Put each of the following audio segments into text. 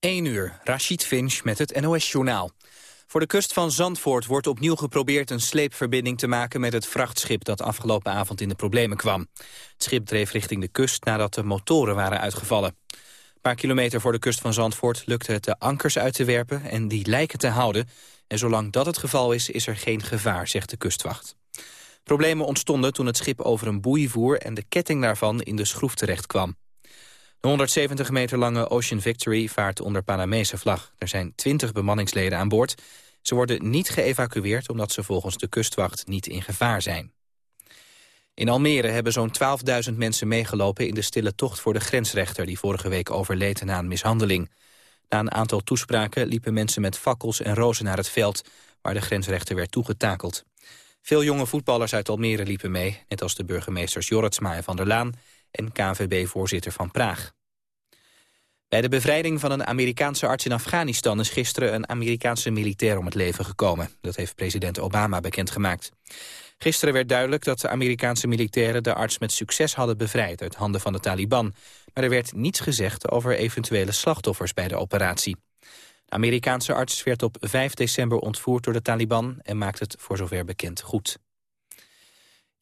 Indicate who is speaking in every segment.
Speaker 1: 1 uur, Rashid Finch met het NOS-journaal. Voor de kust van Zandvoort wordt opnieuw geprobeerd een sleepverbinding te maken met het vrachtschip dat afgelopen avond in de problemen kwam. Het schip dreef richting de kust nadat de motoren waren uitgevallen. Een paar kilometer voor de kust van Zandvoort lukte het de ankers uit te werpen en die lijken te houden. En zolang dat het geval is, is er geen gevaar, zegt de kustwacht. Problemen ontstonden toen het schip over een boei voer en de ketting daarvan in de schroef terecht kwam. De 170 meter lange Ocean Victory vaart onder Panamese vlag. Er zijn 20 bemanningsleden aan boord. Ze worden niet geëvacueerd omdat ze volgens de kustwacht niet in gevaar zijn. In Almere hebben zo'n 12.000 mensen meegelopen in de stille tocht voor de grensrechter... die vorige week overleed na een mishandeling. Na een aantal toespraken liepen mensen met fakkels en rozen naar het veld... waar de grensrechter werd toegetakeld. Veel jonge voetballers uit Almere liepen mee... net als de burgemeesters Jorritsma en Van der Laan en KNVB-voorzitter van Praag. Bij de bevrijding van een Amerikaanse arts in Afghanistan... is gisteren een Amerikaanse militair om het leven gekomen. Dat heeft president Obama bekendgemaakt. Gisteren werd duidelijk dat de Amerikaanse militairen... de arts met succes hadden bevrijd uit handen van de Taliban. Maar er werd niets gezegd over eventuele slachtoffers bij de operatie. De Amerikaanse arts werd op 5 december ontvoerd door de Taliban... en maakt het voor zover bekend goed.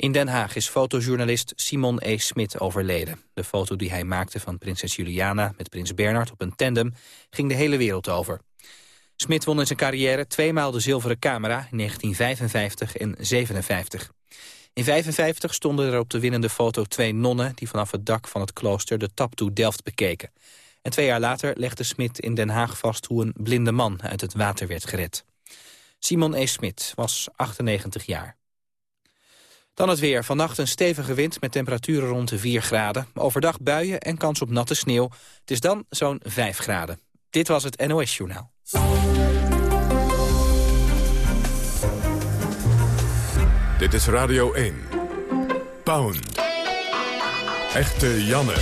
Speaker 1: In Den Haag is fotojournalist Simon E. Smit overleden. De foto die hij maakte van prinses Juliana met prins Bernard op een tandem ging de hele wereld over. Smit won in zijn carrière tweemaal de zilveren camera in 1955 en 57. In 55 stonden er op de winnende foto twee nonnen... die vanaf het dak van het klooster de Taptoe Delft bekeken. En twee jaar later legde Smit in Den Haag vast... hoe een blinde man uit het water werd gered. Simon E. Smit was 98 jaar. Dan het weer. Vannacht een stevige wind met temperaturen rond de 4 graden. Overdag buien en kans op natte sneeuw. Het is dan zo'n 5 graden. Dit was het NOS Journaal.
Speaker 2: Dit is Radio 1. Pound. Echte Janne.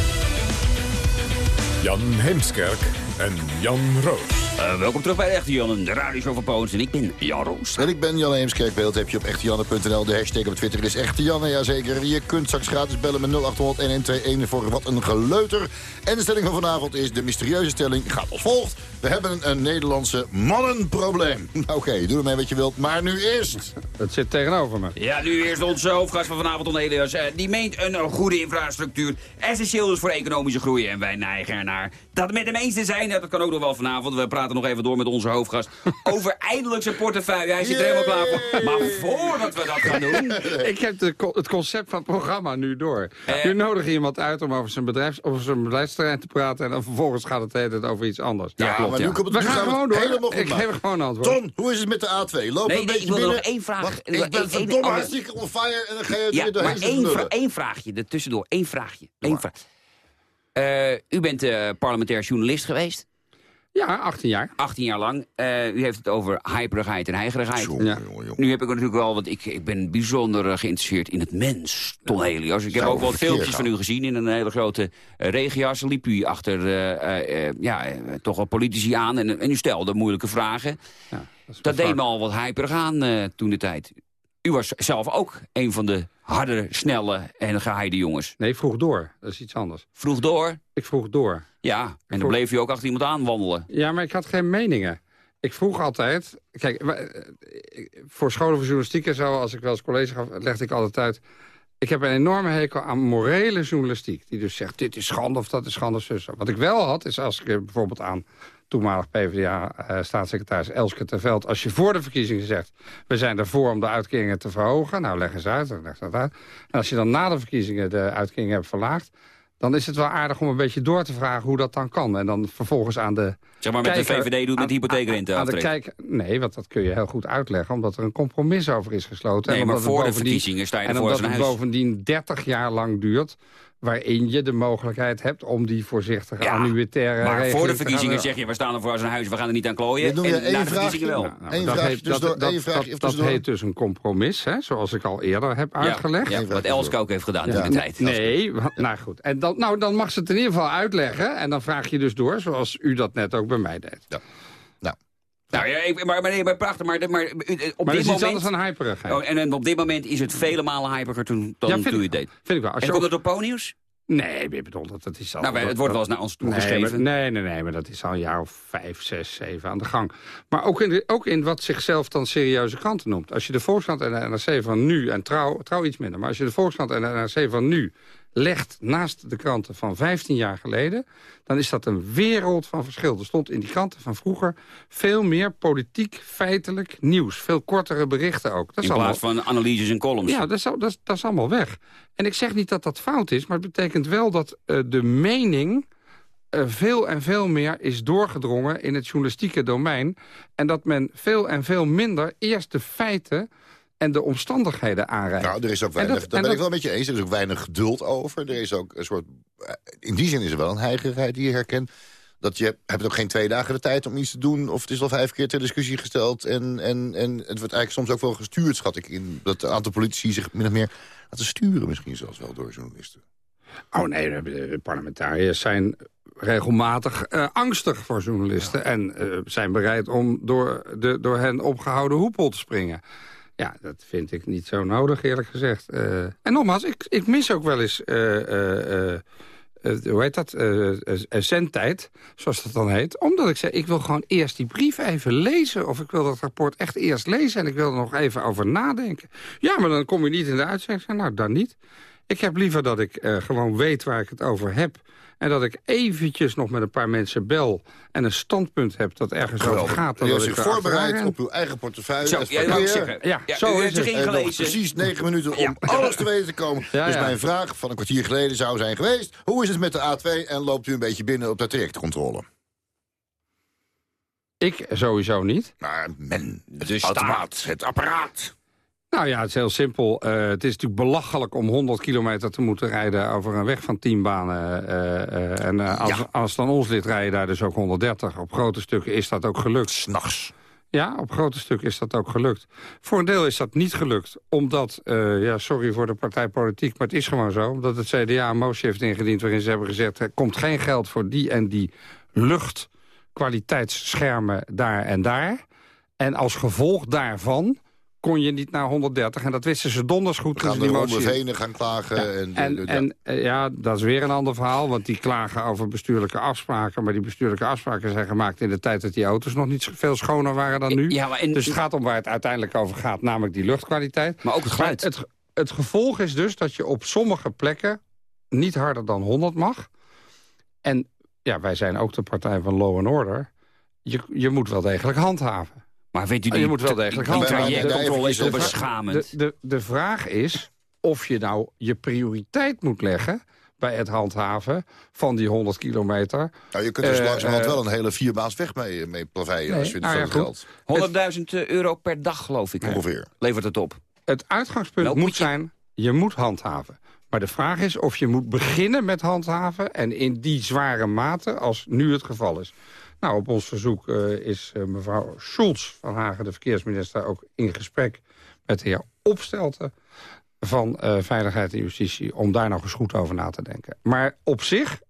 Speaker 2: Jan Heemskerk en Jan Roos.
Speaker 3: Uh, welkom terug bij de Echte Jan, de radioshow van Poons. En ik ben Jan Roos.
Speaker 4: En ik ben Jan Eemskerk. Beeld heb je op echtejanne.nl. De hashtag op Twitter is Echte Janne, jazeker. Je kunt straks gratis bellen met 0800-1121 voor wat een geleuter. En de stelling van vanavond is, de mysterieuze stelling gaat als volgt. We hebben een Nederlandse mannenprobleem. Oké, doe ermee wat je wilt, maar nu eerst.
Speaker 5: Het zit tegenover me.
Speaker 3: Ja, nu eerst onze hoofdgast van vanavond, Don Elias. Uh, die meent een goede infrastructuur. Essentieel is voor economische groei. En wij neigen ernaar dat met de meeste zijn. Dat kan ook nog wel vanavond. We praten nog even door met onze hoofdgast over eindelijk zijn portefeuille. Hij zit er helemaal klaar voor. Maar voordat we dat gaan doen...
Speaker 5: Ik heb de, het concept van het programma nu door. Uh, nu nodig iemand uit om over zijn, bedrijfs, over zijn bedrijfsterrein te praten... en dan vervolgens gaat het hele over iets anders.
Speaker 4: Ja, klopt, maar nu komt het
Speaker 5: we gaan gewoon door. Ik geef gewoon antwoord.
Speaker 4: Ton, hoe is het met de A2? Loop
Speaker 3: nee,
Speaker 4: een
Speaker 3: nee,
Speaker 4: beetje
Speaker 3: ik wil
Speaker 4: binnen.
Speaker 3: nog één vraag.
Speaker 4: Wacht, ik ben verdomme hartstikke on fire en dan ga je
Speaker 3: ja,
Speaker 4: er doorheen
Speaker 3: maar één, vra één vraagje, er tussendoor. Één vraagje. Eén vraag. Uh, u bent uh, parlementair journalist geweest.
Speaker 5: Ja, 18 jaar.
Speaker 3: 18 jaar lang. Uh, u heeft het over hyperigheid en heigerigheid.
Speaker 4: Ja.
Speaker 3: Nu heb ik natuurlijk wel, want ik, ik ben bijzonder geïnteresseerd in het mens, Ton Helios. Ik heb ook wel filmpjes van u gezien in een hele grote uh, regenjas. liep u achter uh, ja, toch wel politici aan en, en u stelde moeilijke vragen. Ja, dat, dat deed me al wat hyperig aan toen de tijd. U was zelf ook een van de harde, snelle en geheide jongens.
Speaker 5: Nee, vroeg door. Dat is iets anders.
Speaker 3: Vroeg door?
Speaker 5: Ik vroeg door.
Speaker 3: Ja, en vroeg... dan bleef je ook achter iemand aanwandelen.
Speaker 5: Ja, maar ik had geen meningen. Ik vroeg altijd... Kijk, voor scholen voor journalistiek en zo... als ik wel eens college gaf, legde ik altijd uit... Ik heb een enorme hekel aan morele journalistiek. Die dus zegt, dit is schande of dat is schande. Zus. Wat ik wel had, is als ik bijvoorbeeld aan toenmalig PvdA-staatssecretaris uh, Elske Terveld... als je voor de verkiezingen zegt... we zijn ervoor om de uitkeringen te verhogen... nou, leg eens uit, leg dat uit. En als je dan na de verkiezingen de uitkeringen hebt verlaagd... dan is het wel aardig om een beetje door te vragen hoe dat dan kan. En dan vervolgens aan de...
Speaker 3: Zeg maar met kijker, de VVD doet met hypotheekrente
Speaker 5: aan, aan de kijk, Nee, want dat kun je heel goed uitleggen. Omdat er een compromis over is gesloten.
Speaker 3: Nee,
Speaker 5: en
Speaker 3: maar voor de verkiezingen sta je
Speaker 5: En omdat het bovendien 30 jaar lang duurt waarin je de mogelijkheid hebt om die voorzichtige ja, annuitaire
Speaker 3: Maar voor de verkiezingen zeg je, we staan er voor als een huis, we gaan er niet aan klooien.
Speaker 4: Dit noem je
Speaker 3: en na de verkiezingen wel.
Speaker 4: Nou, nou, dat, heet, dus dat,
Speaker 5: dat, dat, dat heet dus een compromis, hè, zoals ik al eerder heb uitgelegd.
Speaker 3: Ja, wat Elske ook heeft gedaan ja. in de tijd.
Speaker 5: Nee, nou goed. En dan, nou, dan mag ze het in ieder geval uitleggen. En dan vraag je dus door, zoals u dat net ook bij mij deed.
Speaker 4: Ja.
Speaker 3: Nou ja, ik, maar, maar, nee, maar prachtig. Maar, maar op
Speaker 5: maar
Speaker 3: dit moment...
Speaker 5: anders dan hyperigheid.
Speaker 3: Oh, en, en op dit moment is het vele malen hyperiger toen, dan
Speaker 5: ja,
Speaker 3: toen het deed.
Speaker 5: Vind ik wel. Als
Speaker 3: en
Speaker 5: je
Speaker 3: komt het op Ponyus?
Speaker 5: Nee, ik bedoel, dat, dat is al...
Speaker 3: Nou, het wordt wel eens naar ons
Speaker 5: Nee,
Speaker 3: toegeschreven.
Speaker 5: maar, nee, nee, nee, maar dat is al een jaar of vijf, zes, zeven aan de gang. Maar ook in, ook in wat zichzelf dan serieuze kranten noemt. Als je de Volkskrant en de NRC van nu, en trouw, trouw iets minder... maar als je de Volkskrant en de NRC van nu legt naast de kranten van 15 jaar geleden... dan is dat een wereld van verschil. Er stond in die kranten van vroeger veel meer politiek, feitelijk nieuws. Veel kortere berichten ook. Dat is
Speaker 3: In
Speaker 5: allemaal-
Speaker 3: plaats van analyses en columns.
Speaker 5: ja, dat is, dat, is, dat is allemaal weg. En ik zeg niet dat dat fout is, maar het betekent wel dat eh, de mening... eh, veel en veel meer is doorgedrongen in het journalistieke domein. En dat men veel en veel minder eerst de feiten en de omstandigheden aanreikt.
Speaker 4: Nou, er is ook weinig,
Speaker 5: dat-
Speaker 4: daar
Speaker 5: en
Speaker 4: ben ik wel met je eens. Er is ook weinig geduld over. Er is ook een soort... eh, In die zin is er wel een heigerheid die je herkent. Dat je hebt ook geen twee dagen de tijd om iets te doen. Of het is al vijf keer ter discussie gesteld. En, en, en het wordt eigenlijk soms ook wel gestuurd, schat ik. In dat een aantal politici zich min of meer laten sturen. Misschien zelfs wel door journalisten.
Speaker 5: Oh nee, de- de parlementariërs zijn regelmatig eh, angstig voor journalisten... en eh, zijn bereid om door de door hen opgehouden hoepel te springen. Ja, dat vind ik niet zo nodig, eerlijk gezegd. Eh, en nogmaals, ik, ik mis ook wel eens... eh, eh, hoe heet dat? eh eh, eh, zendtijd, zoals dat dan heet. Omdat ik zeg, ik wil gewoon eerst die brief even lezen. Of ik wil dat rapport echt eerst lezen. En ik wil er nog even over nadenken. Ja, maar dan kom je niet in de uitzending. Nou, dan niet. Ik heb liever dat ik gewoon weet waar ik het over heb. En dat ik eventjes nog met een paar mensen bel... en een standpunt heb dat ergens over gaat. dan ik
Speaker 4: zich
Speaker 5: er
Speaker 4: voorbereid op uw eigen portefeuille.
Speaker 3: Zo, jij zeggen.
Speaker 5: Ja, zo
Speaker 3: u
Speaker 5: is het.
Speaker 3: erin
Speaker 4: En nog
Speaker 3: gelezen.
Speaker 4: precies negen minuten om alles te weten te komen.
Speaker 5: Ja,
Speaker 4: dus
Speaker 5: ja.
Speaker 4: mijn vraag van een kwartier geleden zou zijn geweest... hoe is het met de A2 en loopt u een beetje binnen op de trajectcontrole?
Speaker 5: Ik sowieso niet.
Speaker 4: Maar men, het
Speaker 3: De
Speaker 4: automaat, het apparaat.
Speaker 5: Nou ja, het is heel simpel. Eh, het is natuurlijk belachelijk om 100 kilometer te moeten rijden... over een weg van 10 banen. eh, eh, en als,
Speaker 4: Ja.
Speaker 5: als aan ons ligt, rijden daar dus ook 130. Op grote stukken is dat ook gelukt.
Speaker 4: S'nachts.
Speaker 5: Ja, op grote stukken is dat ook gelukt. Voor een deel is dat niet gelukt, omdat, ja, sorry voor de partijpolitiek... maar het is gewoon zo, omdat het CDA een motie heeft ingediend... waarin ze hebben gezegd, er komt geen geld voor die en die luchtkwaliteitsschermen daar en daar. En als gevolg daarvan kon je niet naar 130. En dat wisten ze donders goed
Speaker 4: We gaan de venen gaan klagen. En,
Speaker 5: En,
Speaker 4: ja.
Speaker 5: en eh, ja, dat is weer een ander verhaal, want die klagen over bestuurlijke afspraken. Maar die bestuurlijke afspraken zijn gemaakt in de tijd dat die auto's nog niet veel schoner waren dan nu.
Speaker 3: Ja, maar en-
Speaker 5: dus het gaat om waar het uiteindelijk over gaat, namelijk die luchtkwaliteit.
Speaker 3: Maar ook het geluid.
Speaker 5: Het, het gevolg is dus dat je op sommige plekken niet harder dan 100 mag. En ja, wij zijn ook de partij van law and order. Je, je moet wel degelijk handhaven.
Speaker 3: Maar weet u
Speaker 5: Oh,
Speaker 3: die
Speaker 5: je moet wel degelijk
Speaker 3: die trajectcontrole is beschamend?
Speaker 5: De, de, de vraag is of je nou je prioriteit moet leggen bij het handhaven van die 100 kilometer.
Speaker 4: Nou, je kunt dus
Speaker 5: Eh,
Speaker 4: langzamerhand
Speaker 5: eh,
Speaker 4: wel een hele vierbaans weg mee, mee plaveien...
Speaker 5: Nee,
Speaker 4: als je het
Speaker 5: nou ja, goed.
Speaker 4: geld
Speaker 3: 100.000 euro per dag, geloof ik. hè?
Speaker 4: ongeveer.
Speaker 3: Levert het op.
Speaker 5: Het uitgangspunt
Speaker 3: Nou,
Speaker 5: moet
Speaker 3: moet je-
Speaker 5: zijn, je moet handhaven. Maar de vraag is of je moet beginnen met handhaven... en in die zware mate als nu het geval is. Nou, op ons verzoek eh, is eh, mevrouw Schulz van Hagen, de verkeersminister... ook in gesprek met de heer Opstelten van eh, Veiligheid en Justitie... om daar nog eens goed over na te denken. Maar op zich,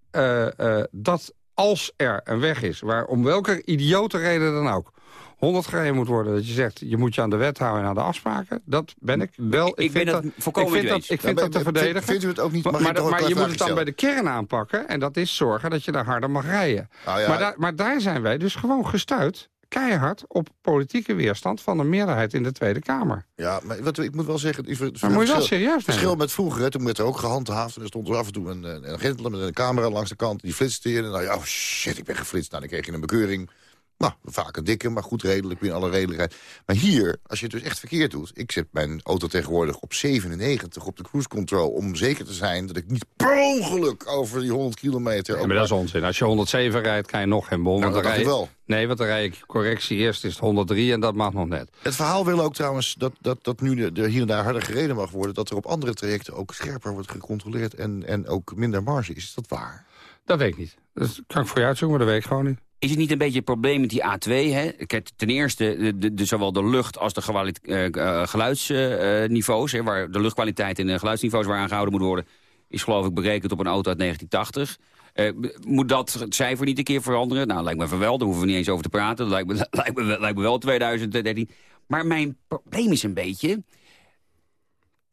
Speaker 5: dat als er een weg is... waar om welke idiote reden dan ook... 100 gereden moet worden. Dat je zegt, je moet je aan de wet houden en aan de afspraken. Dat ben ik wel.
Speaker 3: Ik ben het volkomen
Speaker 5: ik vind dat, ik vind
Speaker 4: Ja,
Speaker 5: dat te verdedigen.
Speaker 4: Vindt u het ook niet...
Speaker 5: Maar, maar, je moet het dan bij de kern aanpakken. En dat is zorgen dat je daar harder mag rijden.
Speaker 4: Nou ja,
Speaker 5: maar, daar, maar daar zijn wij dus gewoon gestuurd. Keihard op politieke weerstand van een meerderheid in de Tweede Kamer.
Speaker 4: Ja, maar wat, ik moet wel zeggen... Het, het
Speaker 5: Maar moet je wel
Speaker 4: verschil-
Speaker 5: serieus
Speaker 4: Het verschil
Speaker 5: nemen.
Speaker 4: met vroeger, hè, toen werd er ook gehandhaafd... en er stond er af en toe een, een, een agent met een camera langs de kant... die flitste in en nou ja, oh shit, ik ben geflitst. Nou, dan kreeg je een bekeuring. Nou, vaak een dikke, maar goed redelijk, binnen alle redelijkheid. Maar hier, als je het dus echt verkeerd doet... ik zet mijn auto tegenwoordig op 97 op de cruise control... om zeker te zijn dat ik niet per ongeluk over die 100 kilometer...
Speaker 5: Maar dat is onzin. Als je 107 rijdt, krijg je nog geen bon.
Speaker 4: Nou, dat
Speaker 5: rij
Speaker 4: wel.
Speaker 5: Nee, want dan rij ik correctie. Eerst is het 103 en dat mag nog net.
Speaker 4: Het verhaal wil ook trouwens dat, dat, dat nu er hier en daar harder gereden mag worden... dat er op andere trajecten ook scherper wordt gecontroleerd... en, en ook minder marge is. Is dat waar?
Speaker 5: Dat weet ik niet. Dat kan ik voor je uitzoeken, maar dat weet ik gewoon niet.
Speaker 3: Is het niet een beetje het probleem met die A2? Hè? Kijk, ten eerste, de, zowel de lucht als de eh, eh, geluidsniveaus... waar de luchtkwaliteit en de geluidsniveaus waar aan gehouden moet worden... is geloof ik berekend op een auto uit 1980. Eh, moet dat cijfer niet een keer veranderen? Nou, lijkt me van wel, daar hoeven we niet eens over te praten. Lijkt me, lijkt me, lijkt me wel 2013. Maar mijn probleem is een beetje...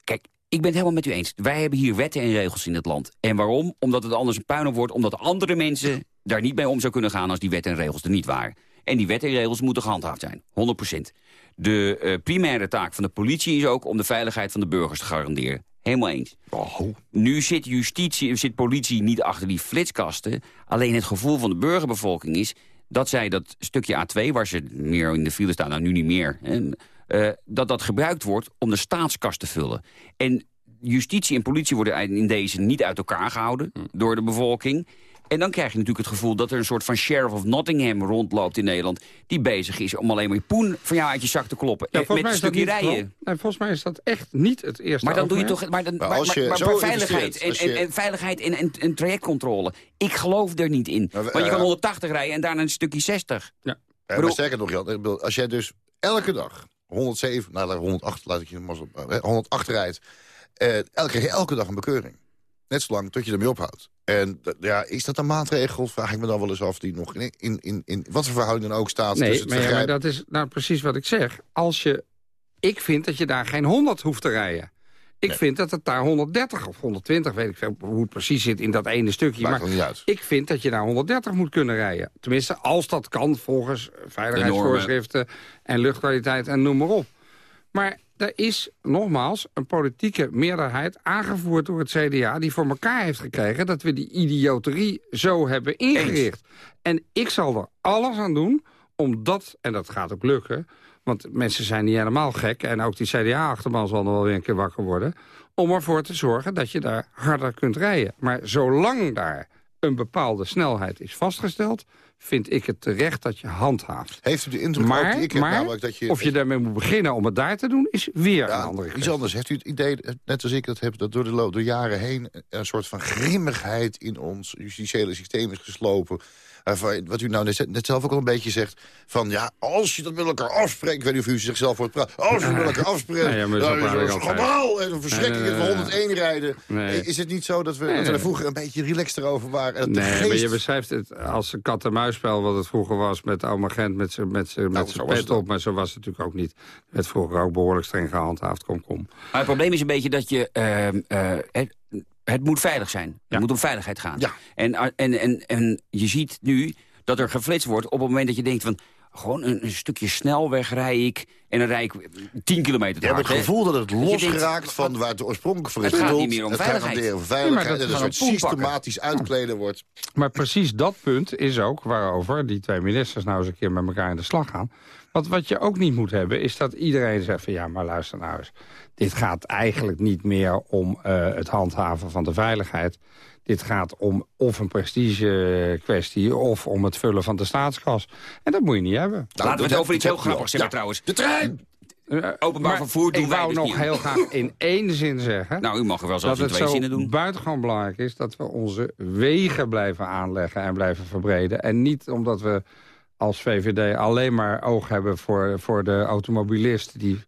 Speaker 3: Kijk, ik ben het helemaal met u eens. Wij hebben hier wetten en regels in het land. En waarom? Omdat het anders een puinhoop wordt. Omdat andere mensen daar niet mee om zou kunnen gaan... als die wetten en regels er niet waren. En die wetten en regels moeten gehandhaafd zijn. 100% De uh, primaire taak van de politie is ook... om de veiligheid van de burgers te garanderen. Helemaal eens.
Speaker 4: Oh.
Speaker 3: Nu zit justitie, zit politie niet achter die flitskasten. Alleen het gevoel van de burgerbevolking is dat zij dat stukje A2, waar ze meer in de file staan, nou nu niet meer... En, uh, dat dat gebruikt wordt om de staatskast te vullen. En justitie en politie worden in deze niet uit elkaar gehouden hm. door de bevolking. En dan krijg je natuurlijk het gevoel dat er een soort van sheriff of Nottingham rondloopt in Nederland... die bezig is om alleen maar je poen van jou uit je zak te kloppen. Ja, met een stukje rijden.
Speaker 5: Nee, volgens mij is dat echt niet het eerste
Speaker 3: Maar dan doe je toch... Maar, dan, maar, maar, veiligheid, en, en, en, veiligheid en, en, trajectcontrole. Ik geloof er niet in. Want je kan 180 rijden en daarna een stukje 60.
Speaker 4: Ja. Ja, maar sterker nog, Jan, als jij dus elke dag 107, nou 108, laat ik je 108 rijdt... Uh, elke, elke dag een bekeuring. Net zolang tot je ermee ophoudt. En ja, is dat een maatregel? Vraag ik me dan wel eens af. Die nog in, in, in, in wat voor verhouding dan ook staat.
Speaker 5: Nee, het maar, ja, maar dat is nou precies wat ik zeg. Als je, ik vind dat je daar geen 100 hoeft te rijden. Ik vind dat het daar 130 of 120, weet ik veel hoe het precies zit in dat ene stukje.
Speaker 4: Maakt maar
Speaker 5: niet
Speaker 4: uit.
Speaker 5: ik vind dat je daar 130 moet kunnen rijden. Tenminste, als dat kan volgens veiligheidsvoorschriften en luchtkwaliteit en noem maar op. Maar er is nogmaals een politieke meerderheid aangevoerd door het CDA... die voor elkaar heeft gekregen dat we die idioterie zo hebben ingericht. En ik zal er alles aan doen om dat, en dat gaat ook lukken... want mensen zijn niet helemaal gek... en ook die CDA-achterban zal nog wel weer een keer wakker worden... om ervoor te zorgen dat je daar harder kunt rijden. Maar zolang daar een bepaalde snelheid is vastgesteld vind ik het terecht dat je handhaaft.
Speaker 4: Heeft u de indruk
Speaker 5: maar,
Speaker 4: ook, ik heb
Speaker 5: maar,
Speaker 4: namelijk dat je...
Speaker 5: of je daarmee moet beginnen om het daar te doen, is weer
Speaker 4: ja,
Speaker 5: een andere
Speaker 4: Iets anders. Heeft u het idee, net als ik dat heb, dat door de, loop, door jaren heen... een soort van grimmigheid in ons justitiële systeem is geslopen wat u nou net, zelf ook al een beetje zegt... van ja, als je dat met elkaar afspreekt... ik weet niet of u zichzelf voor het praten... als je dat met elkaar afspreekt, nee, ja, dan is een schandaal en een verschrikking van 101 rijden. Is het niet zo dat we, dat we er vroeger een beetje relaxed erover waren? En
Speaker 5: nee, geest... maar je beschrijft het als een kat-en-muisspel... wat het vroeger was met oma Gent met zijn met met nou, pet op. Maar zo was het natuurlijk ook niet. Het werd vroeger ook behoorlijk streng gehandhaafd. Kom, kom.
Speaker 3: Maar het probleem is een beetje dat je... Uh, uh, het moet veilig zijn. Het moet om veiligheid gaan.
Speaker 4: Ja.
Speaker 3: En, en, en, en je ziet nu dat er geflitst wordt op het moment dat je denkt van... gewoon een, een stukje snelweg rij ik en dan rijd ik 10 kilometer
Speaker 4: te Je hebt het gevoel dat het losgeraakt van waar het oorspronkelijk voor is
Speaker 3: Het gaat niet meer om het veiligheid.
Speaker 4: Gaat veiligheid ja, dat het een systematisch uitkleden wordt.
Speaker 5: Maar precies dat punt is ook waarover die twee ministers nou eens een keer met elkaar in de slag gaan. Want wat je ook niet moet hebben is dat iedereen zegt van ja, maar luister nou eens. Dit gaat eigenlijk niet meer om uh, het handhaven van de veiligheid. Dit gaat om of een prestige kwestie of om het vullen van de staatskas. En dat moet je niet hebben.
Speaker 3: Nou, Laten we het over iets heel grappigs hebben trouwens.
Speaker 4: De trein!
Speaker 3: Uh, Openbaar vervoer doen
Speaker 5: ik
Speaker 3: wij
Speaker 5: wou
Speaker 3: dus
Speaker 5: nog heel graag in één zin zeggen...
Speaker 3: Nou, u mag er wel zelfs in twee zinnen doen.
Speaker 5: Dat het buitengewoon belangrijk is dat we onze wegen blijven aanleggen en blijven verbreden. En niet omdat we als VVD alleen maar oog hebben voor, voor de automobilist... die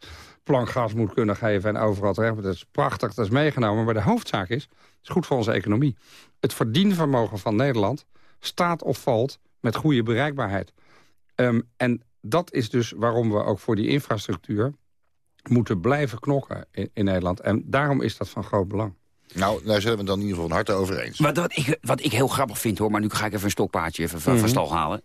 Speaker 5: plankgas moet kunnen geven en overal terecht. Dat is prachtig, dat is meegenomen. Maar de hoofdzaak is, het is goed voor onze economie. Het verdienvermogen van Nederland staat of valt met goede bereikbaarheid. Um, en dat is dus waarom we ook voor die infrastructuur moeten blijven knokken in, in Nederland. En daarom is dat van groot belang.
Speaker 4: Nou, daar zijn we dan in ieder geval een harte over eens.
Speaker 3: Maar wat ik, wat ik heel grappig vind, hoor, maar nu ga ik even een stokpaardje even van, van mhm. stal halen.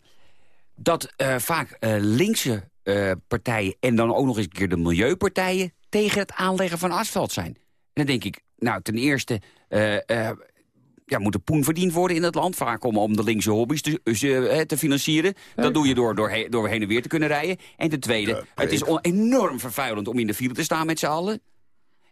Speaker 3: Dat uh, vaak uh, linkse uh, partijen en dan ook nog eens een keer de milieupartijen... tegen het aanleggen van asfalt zijn. En dan denk ik, nou, ten eerste... ja, moet er poen verdiend worden in het land. Vaak om, om de linkse hobby's te, te financieren. Dat doe je door, door, he, door heen en weer te kunnen rijden. En ten tweede, het is enorm vervuilend om in de file te staan met z'n allen.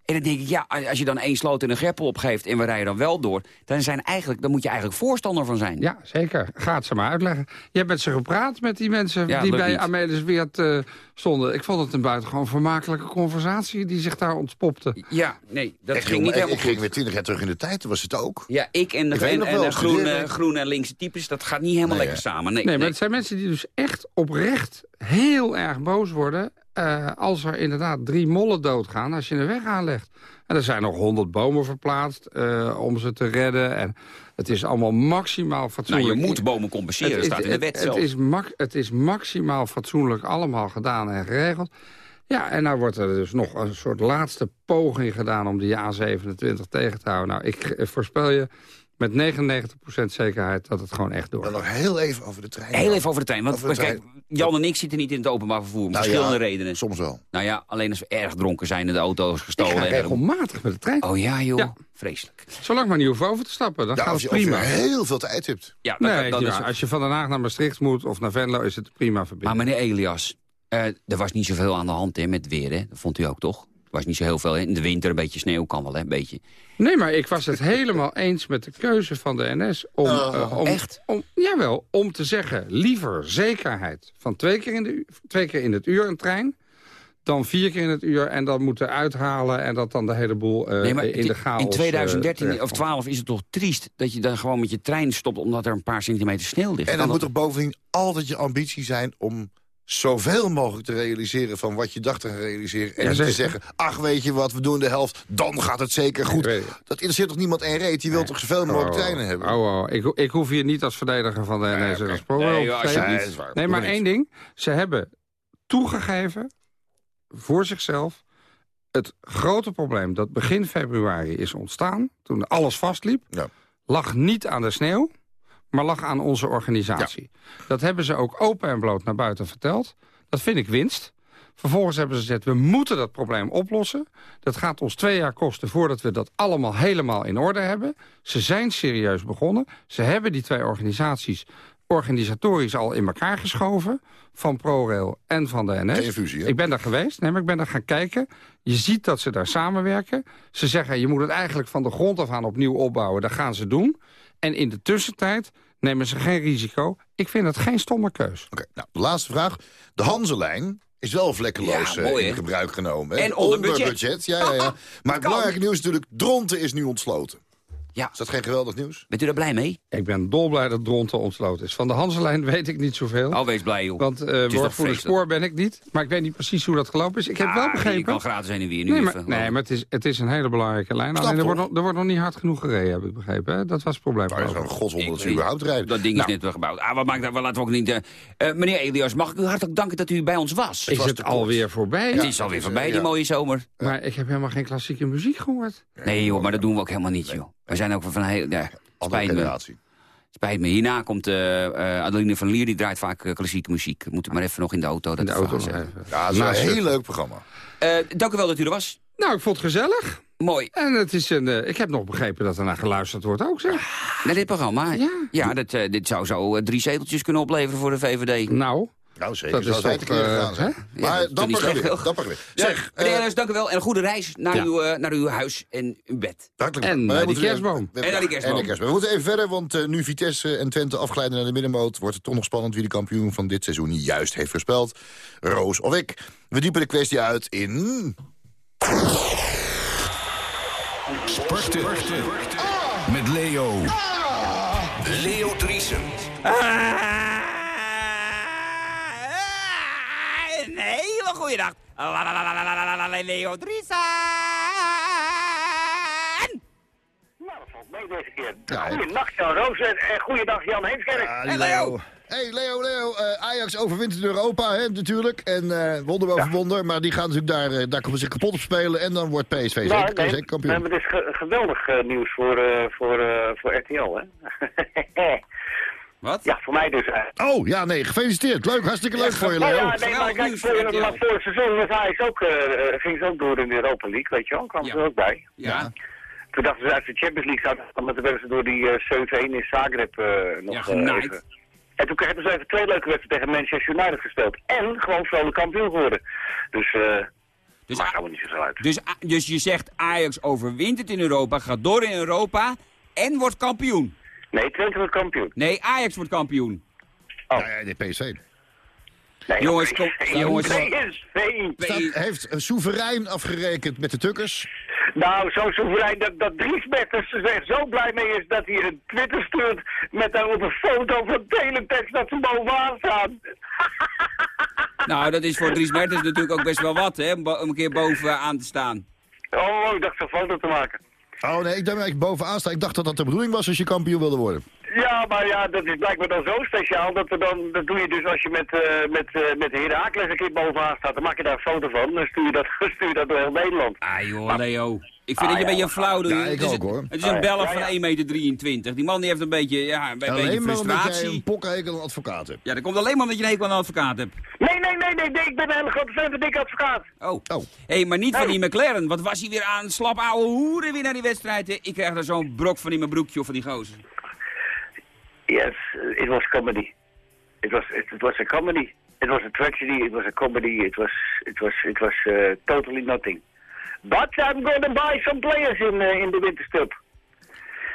Speaker 3: En dan denk ik, ja, als je dan één sloot en een greppel opgeeft... en we rijden dan wel door, dan, zijn eigenlijk, dan moet je eigenlijk voorstander van zijn.
Speaker 5: Ja, zeker. Ga het ze maar uitleggen. Je hebt met ze gepraat, met die mensen die bij Amelis Weert uh, stonden. Ik vond het een buitengewoon vermakelijke conversatie die zich daar ontspopte.
Speaker 3: Ja, nee, dat ging niet helemaal
Speaker 4: Ik ging weer twintig jaar terug in de tijd, was het ook.
Speaker 3: Ja, ik en, de, en, en groene, groene en linkse types, dat gaat niet helemaal lekker samen. Nee,
Speaker 5: nee, maar het zijn mensen die dus echt oprecht heel erg boos worden uh, als er inderdaad drie mollen doodgaan als je een weg aanlegt. En er zijn nog honderd bomen verplaatst uh, om ze te redden. En het is allemaal maximaal fatsoenlijk.
Speaker 3: Nou, je moet bomen compenseren, het, staat in de wet
Speaker 5: het, het, is het is maximaal fatsoenlijk allemaal gedaan en geregeld. Ja, en nou wordt er dus nog een soort laatste poging gedaan... om die A27 tegen te houden. Nou, ik eh, voorspel je met 99% zekerheid dat het gewoon echt
Speaker 4: Dan
Speaker 5: door.
Speaker 4: nog heel even over de trein.
Speaker 3: Heel even over de trein. Want kijk, Jan en ik zitten niet in het openbaar vervoer. Om
Speaker 4: Nou
Speaker 3: verschillende
Speaker 4: ja,
Speaker 3: redenen.
Speaker 4: Soms wel.
Speaker 3: Nou ja, alleen als we erg dronken zijn en de auto is
Speaker 5: Ik
Speaker 3: gestolen.
Speaker 5: ga
Speaker 3: en dan-
Speaker 5: regelmatig met de trein.
Speaker 3: Oh ja, joh.
Speaker 5: Ja.
Speaker 3: Vreselijk.
Speaker 5: Zolang maar niet hoeft over te stappen, dan
Speaker 4: Ja,
Speaker 5: gaat
Speaker 4: als,
Speaker 5: het
Speaker 4: je, als je
Speaker 5: prima.
Speaker 4: heel veel tijd hebt.
Speaker 3: Ja,
Speaker 5: Nee, ja,
Speaker 3: is
Speaker 5: als je van Den Haag naar Maastricht moet of naar Venlo... is het prima
Speaker 3: Maar
Speaker 5: verbinding.
Speaker 3: meneer Elias, eh, er was niet zoveel aan de hand hè, met weer, hè? Dat vond u ook, toch? Was niet zo heel veel, hè? In de winter een beetje sneeuw kan wel, hè? Een beetje.
Speaker 5: Nee, maar ik was het helemaal eens met de keuze van de NS. Om,
Speaker 4: Oh,
Speaker 5: eh, om,
Speaker 3: echt?
Speaker 5: Om, jawel, om te zeggen, liever zekerheid van twee keer, in de, twee keer in het uur een trein... dan vier keer in het uur en dan moeten uithalen... en dat dan de hele boel eh,
Speaker 3: Nee, maar
Speaker 5: in de chaos...
Speaker 3: in 2013
Speaker 5: eh,
Speaker 3: of
Speaker 5: terechtkomt.
Speaker 3: 12 is het toch triest dat je dan gewoon met je trein stopt... omdat er een paar centimeter sneeuw ligt.
Speaker 4: En
Speaker 3: Kan
Speaker 4: dan moet er bovendien altijd je ambitie zijn om zoveel mogelijk te realiseren van wat je dacht te gaan realiseren. En
Speaker 5: Ja,
Speaker 4: niet te zeggen, ach weet je wat, we doen de helft, dan gaat het zeker goed. Dat interesseert toch niemand één reet? Je wilt toch zoveel mogelijk treinen hebben?
Speaker 5: Oh, oh, ik, ik hoef hier niet als verdediger van de NS en
Speaker 3: Nee, joh, alsjeblieft.
Speaker 4: Nee, waar.
Speaker 5: Maar
Speaker 4: maar
Speaker 5: één ding. Ze hebben toegegeven voor zichzelf het grote probleem dat begin februari is ontstaan... toen alles vastliep,
Speaker 4: Ja.
Speaker 5: lag niet aan de sneeuw, maar lag aan onze organisatie. Dat hebben ze ook open en bloot naar buiten verteld. Dat vind ik winst. Vervolgens hebben ze gezegd, we moeten dat probleem oplossen. Dat gaat ons twee jaar kosten voordat we dat allemaal helemaal in orde hebben. Ze zijn serieus begonnen. Ze hebben die twee organisaties organisatorisch al in elkaar geschoven. Van ProRail en van de NS.
Speaker 4: Fusie?
Speaker 5: Ik ben daar geweest, nee, maar ik ben daar gaan kijken. Je ziet dat ze daar samenwerken. Ze zeggen, je moet het eigenlijk van de grond af aan opnieuw opbouwen. Dat gaan ze doen. En in de tussentijd nemen ze geen risico. Ik vind het geen stomme keus.
Speaker 4: Oké, nou, de laatste vraag. De Hanselijn is wel vlekkeloos
Speaker 3: Ja,
Speaker 4: eh,
Speaker 3: mooi,
Speaker 4: in gebruik genomen. hè?
Speaker 3: En onder budget.
Speaker 4: Ja, ja, ja. Maar het belangrijke nieuws is natuurlijk, Dronten is nu ontsloten.
Speaker 3: Ja.
Speaker 4: Is dat geen geweldig nieuws?
Speaker 3: Bent u daar blij mee?
Speaker 5: Ik ben dolblij dat Dronten ontsloten is. Van de Hanselijn weet ik niet zoveel.
Speaker 3: Oh, wees blij, joh.
Speaker 5: Want uh,
Speaker 3: toch
Speaker 5: woordvoerder
Speaker 3: vreselijk?
Speaker 5: spoor ben ik niet. Maar ik weet niet precies hoe dat gelopen is. Ik heb wel
Speaker 3: Je
Speaker 5: begrepen...
Speaker 3: kan gratis heen en weer nu
Speaker 5: Nee,
Speaker 3: even.
Speaker 5: maar, nee, maar het is, het is een hele belangrijke lijn. Alleen er wordt, nog, er wordt nog niet hard genoeg gereden, heb ik begrepen. Hè? Dat was het probleem.
Speaker 4: Nou, is een
Speaker 5: ik.
Speaker 4: godswonder
Speaker 3: Ik
Speaker 4: dat ze überhaupt rijden.
Speaker 3: Dat ding is
Speaker 5: Nou.
Speaker 3: net weer gebouwd. Ah, wat maakt dat? We laten we ook niet... eh, eh, meneer Elias, mag ik u hartelijk danken dat u bij ons was?
Speaker 5: Is
Speaker 4: was
Speaker 5: het alweer voorbij?
Speaker 3: het is alweer voorbij, die mooie zomer.
Speaker 5: Maar ik heb helemaal geen klassieke muziek gehoord.
Speaker 3: Nee, joh, maar dat doen we ook helemaal niet, joh. We zijn ook van heel... Ja,
Speaker 4: Andere
Speaker 3: spijt me.
Speaker 4: generatie.
Speaker 3: Spijt me. Hierna komt eh, eh, Adeline van Lier, die draait vaak eh, klassieke muziek. Moet u maar even nog in de auto. Dat
Speaker 5: In de auto nog
Speaker 3: verhaal
Speaker 5: even.
Speaker 3: zeggen.
Speaker 4: Ja, het is een heel leuk programma.
Speaker 3: Eh, dank u wel dat u er was.
Speaker 5: Nou, ik vond het gezellig.
Speaker 3: Mooi.
Speaker 5: En het is een, eh, ik heb nog begrepen dat er naar geluisterd wordt ook, zeg.
Speaker 3: Naar dit programma.
Speaker 5: Ja.
Speaker 3: dat, eh, dit zou zo drie zeteltjes kunnen opleveren voor de VVD.
Speaker 5: Nou,
Speaker 4: Nou, zeker.
Speaker 5: Dat is toch,
Speaker 4: keren
Speaker 5: eh,
Speaker 4: gegaan zijn.
Speaker 3: Ja,
Speaker 4: Maar dapper geweest.
Speaker 3: toch?
Speaker 4: Dapper geweest.
Speaker 3: Zeg, meneer
Speaker 4: eh,
Speaker 3: dank u wel. En een goede reis naar,
Speaker 5: Ja.
Speaker 3: uw, eh, naar uw huis en uw bed.
Speaker 4: hartelijk
Speaker 5: En naar die kerstboom.
Speaker 3: En naar die kerstboom.
Speaker 4: en de kerstboom. We moeten even verder, want nu Vitesse en Twente afglijden naar de middenmoot... wordt het toch nog spannend wie de kampioen van dit seizoen juist heeft voorspeld. Roos of ik. We diepen de kwestie uit in...
Speaker 6: Sporten. Met Leo. Leo Driesen.
Speaker 3: Een hele goede dag. Leo Driesen.
Speaker 7: Nou, dat valt mee deze keer.
Speaker 4: Ja,
Speaker 7: Jan Roos en en goeiedag Jan Heemskerk.
Speaker 3: Hey, Leo.
Speaker 4: Hey Leo, Leo. eh, Ajax overwint in Europa, hè, natuurlijk. En eh, wonder boven wonder. Maar die gaan natuurlijk daar, eh, daar komen ze zich kapot op spelen. En dan wordt PSV zeker,
Speaker 7: Nou, nee,
Speaker 4: zeker
Speaker 7: nee,
Speaker 4: kampioen.
Speaker 7: maar het is ge- geweldig nieuws voor, eh, voor, eh, voor RTL, hè?
Speaker 3: Wat?
Speaker 7: ja, voor mij dus. eh.
Speaker 4: Oh, ja, nee, gefeliciteerd. Leuk, hartstikke leuk voor je,
Speaker 7: Nou
Speaker 4: Leo.
Speaker 7: ja, nee, maar kijk,
Speaker 3: nieuws
Speaker 7: voor, maar het seizoen was Ajax ook, eh, eh, ging ze ook door in de Europa League, weet je wel. Kwam
Speaker 3: Ja.
Speaker 7: ze er ook bij.
Speaker 3: Ja.
Speaker 7: Toen dachten ze uit de Champions League zouden gaan, maar toen werden ze door die eh 7-1 in Zagreb eh, nog
Speaker 3: Ja,
Speaker 7: eh,
Speaker 3: genaaid.
Speaker 7: En toen hebben ze even twee leuke wedstrijden tegen Manchester United gespeeld. En gewoon vrolijk kampioen geworden. Dus, eh
Speaker 3: Dus,
Speaker 7: maakt
Speaker 3: A-
Speaker 7: allemaal niet zoveel uit.
Speaker 3: dus, dus je zegt Ajax overwint het in Europa, gaat door in Europa en wordt kampioen.
Speaker 7: Nee, Twente wordt kampioen.
Speaker 3: Nee, Ajax wordt kampioen.
Speaker 4: Ja, ja, nee, PSV.
Speaker 7: Nee,
Speaker 3: Jongens, kom- jongens.
Speaker 7: PSV.
Speaker 4: Staat, heeft een soeverein afgerekend met de Tukkers.
Speaker 7: Nou, zo soeverein dat, dat Dries Mertens er zo blij mee is dat hij een Twitter stuurt met daarop een foto van teletext dat ze bovenaan staan.
Speaker 3: Nou, dat is voor Dries Mertens natuurlijk ook best wel wat, hè, om een keer bovenaan te staan.
Speaker 7: Oh, ik dacht zo'n foto te maken.
Speaker 4: Oh nee, ik dat ik bovenaan sta. Ik dacht dat dat de bedoeling was als je kampioen wilde worden.
Speaker 7: Ja, maar ja, dat is blijkbaar dan zo speciaal. Dat, we dan, dat doe je dus als je met, eh met, eh met Herakles een keer bovenaan staat. Dan maak je daar een foto van. Dan stuur je dat, stuur je dat door heel Nederland.
Speaker 3: Ah joh, Leo. Ik vind
Speaker 7: Ah,
Speaker 3: dat je een beetje flauw doet.
Speaker 4: ja, ik
Speaker 3: het is,
Speaker 4: ook, hoor.
Speaker 3: Het is een
Speaker 7: Ah, ja. Ja,
Speaker 3: van
Speaker 7: ja.
Speaker 3: 1,23 meter. Die man die heeft een beetje, ja, een, beetje
Speaker 4: Alleen maar omdat jij
Speaker 3: frustratie.
Speaker 4: een pokkenhekel aan advocaat hebt.
Speaker 3: Ja, dat komt alleen maar omdat je een hekel aan een advocaat hebt.
Speaker 7: Nee, nee, nee, nee, nee, ik ben een hele grote fan van Dick Advocaat.
Speaker 3: Oh.
Speaker 4: Oh.
Speaker 3: Hé, maar niet van die McLaren. Wat was hij weer aan? Slap ouwe hoeren weer naar die wedstrijd. hè? Ik krijg daar zo'n brok van in mijn broekje of van die gozer.
Speaker 7: Yes, it was comedy. It was, it, it was a comedy. It was a tragedy. It was a comedy. It was, it was, it was uh, totally nothing. But I'm going to buy some players in, uh, in de winterstub.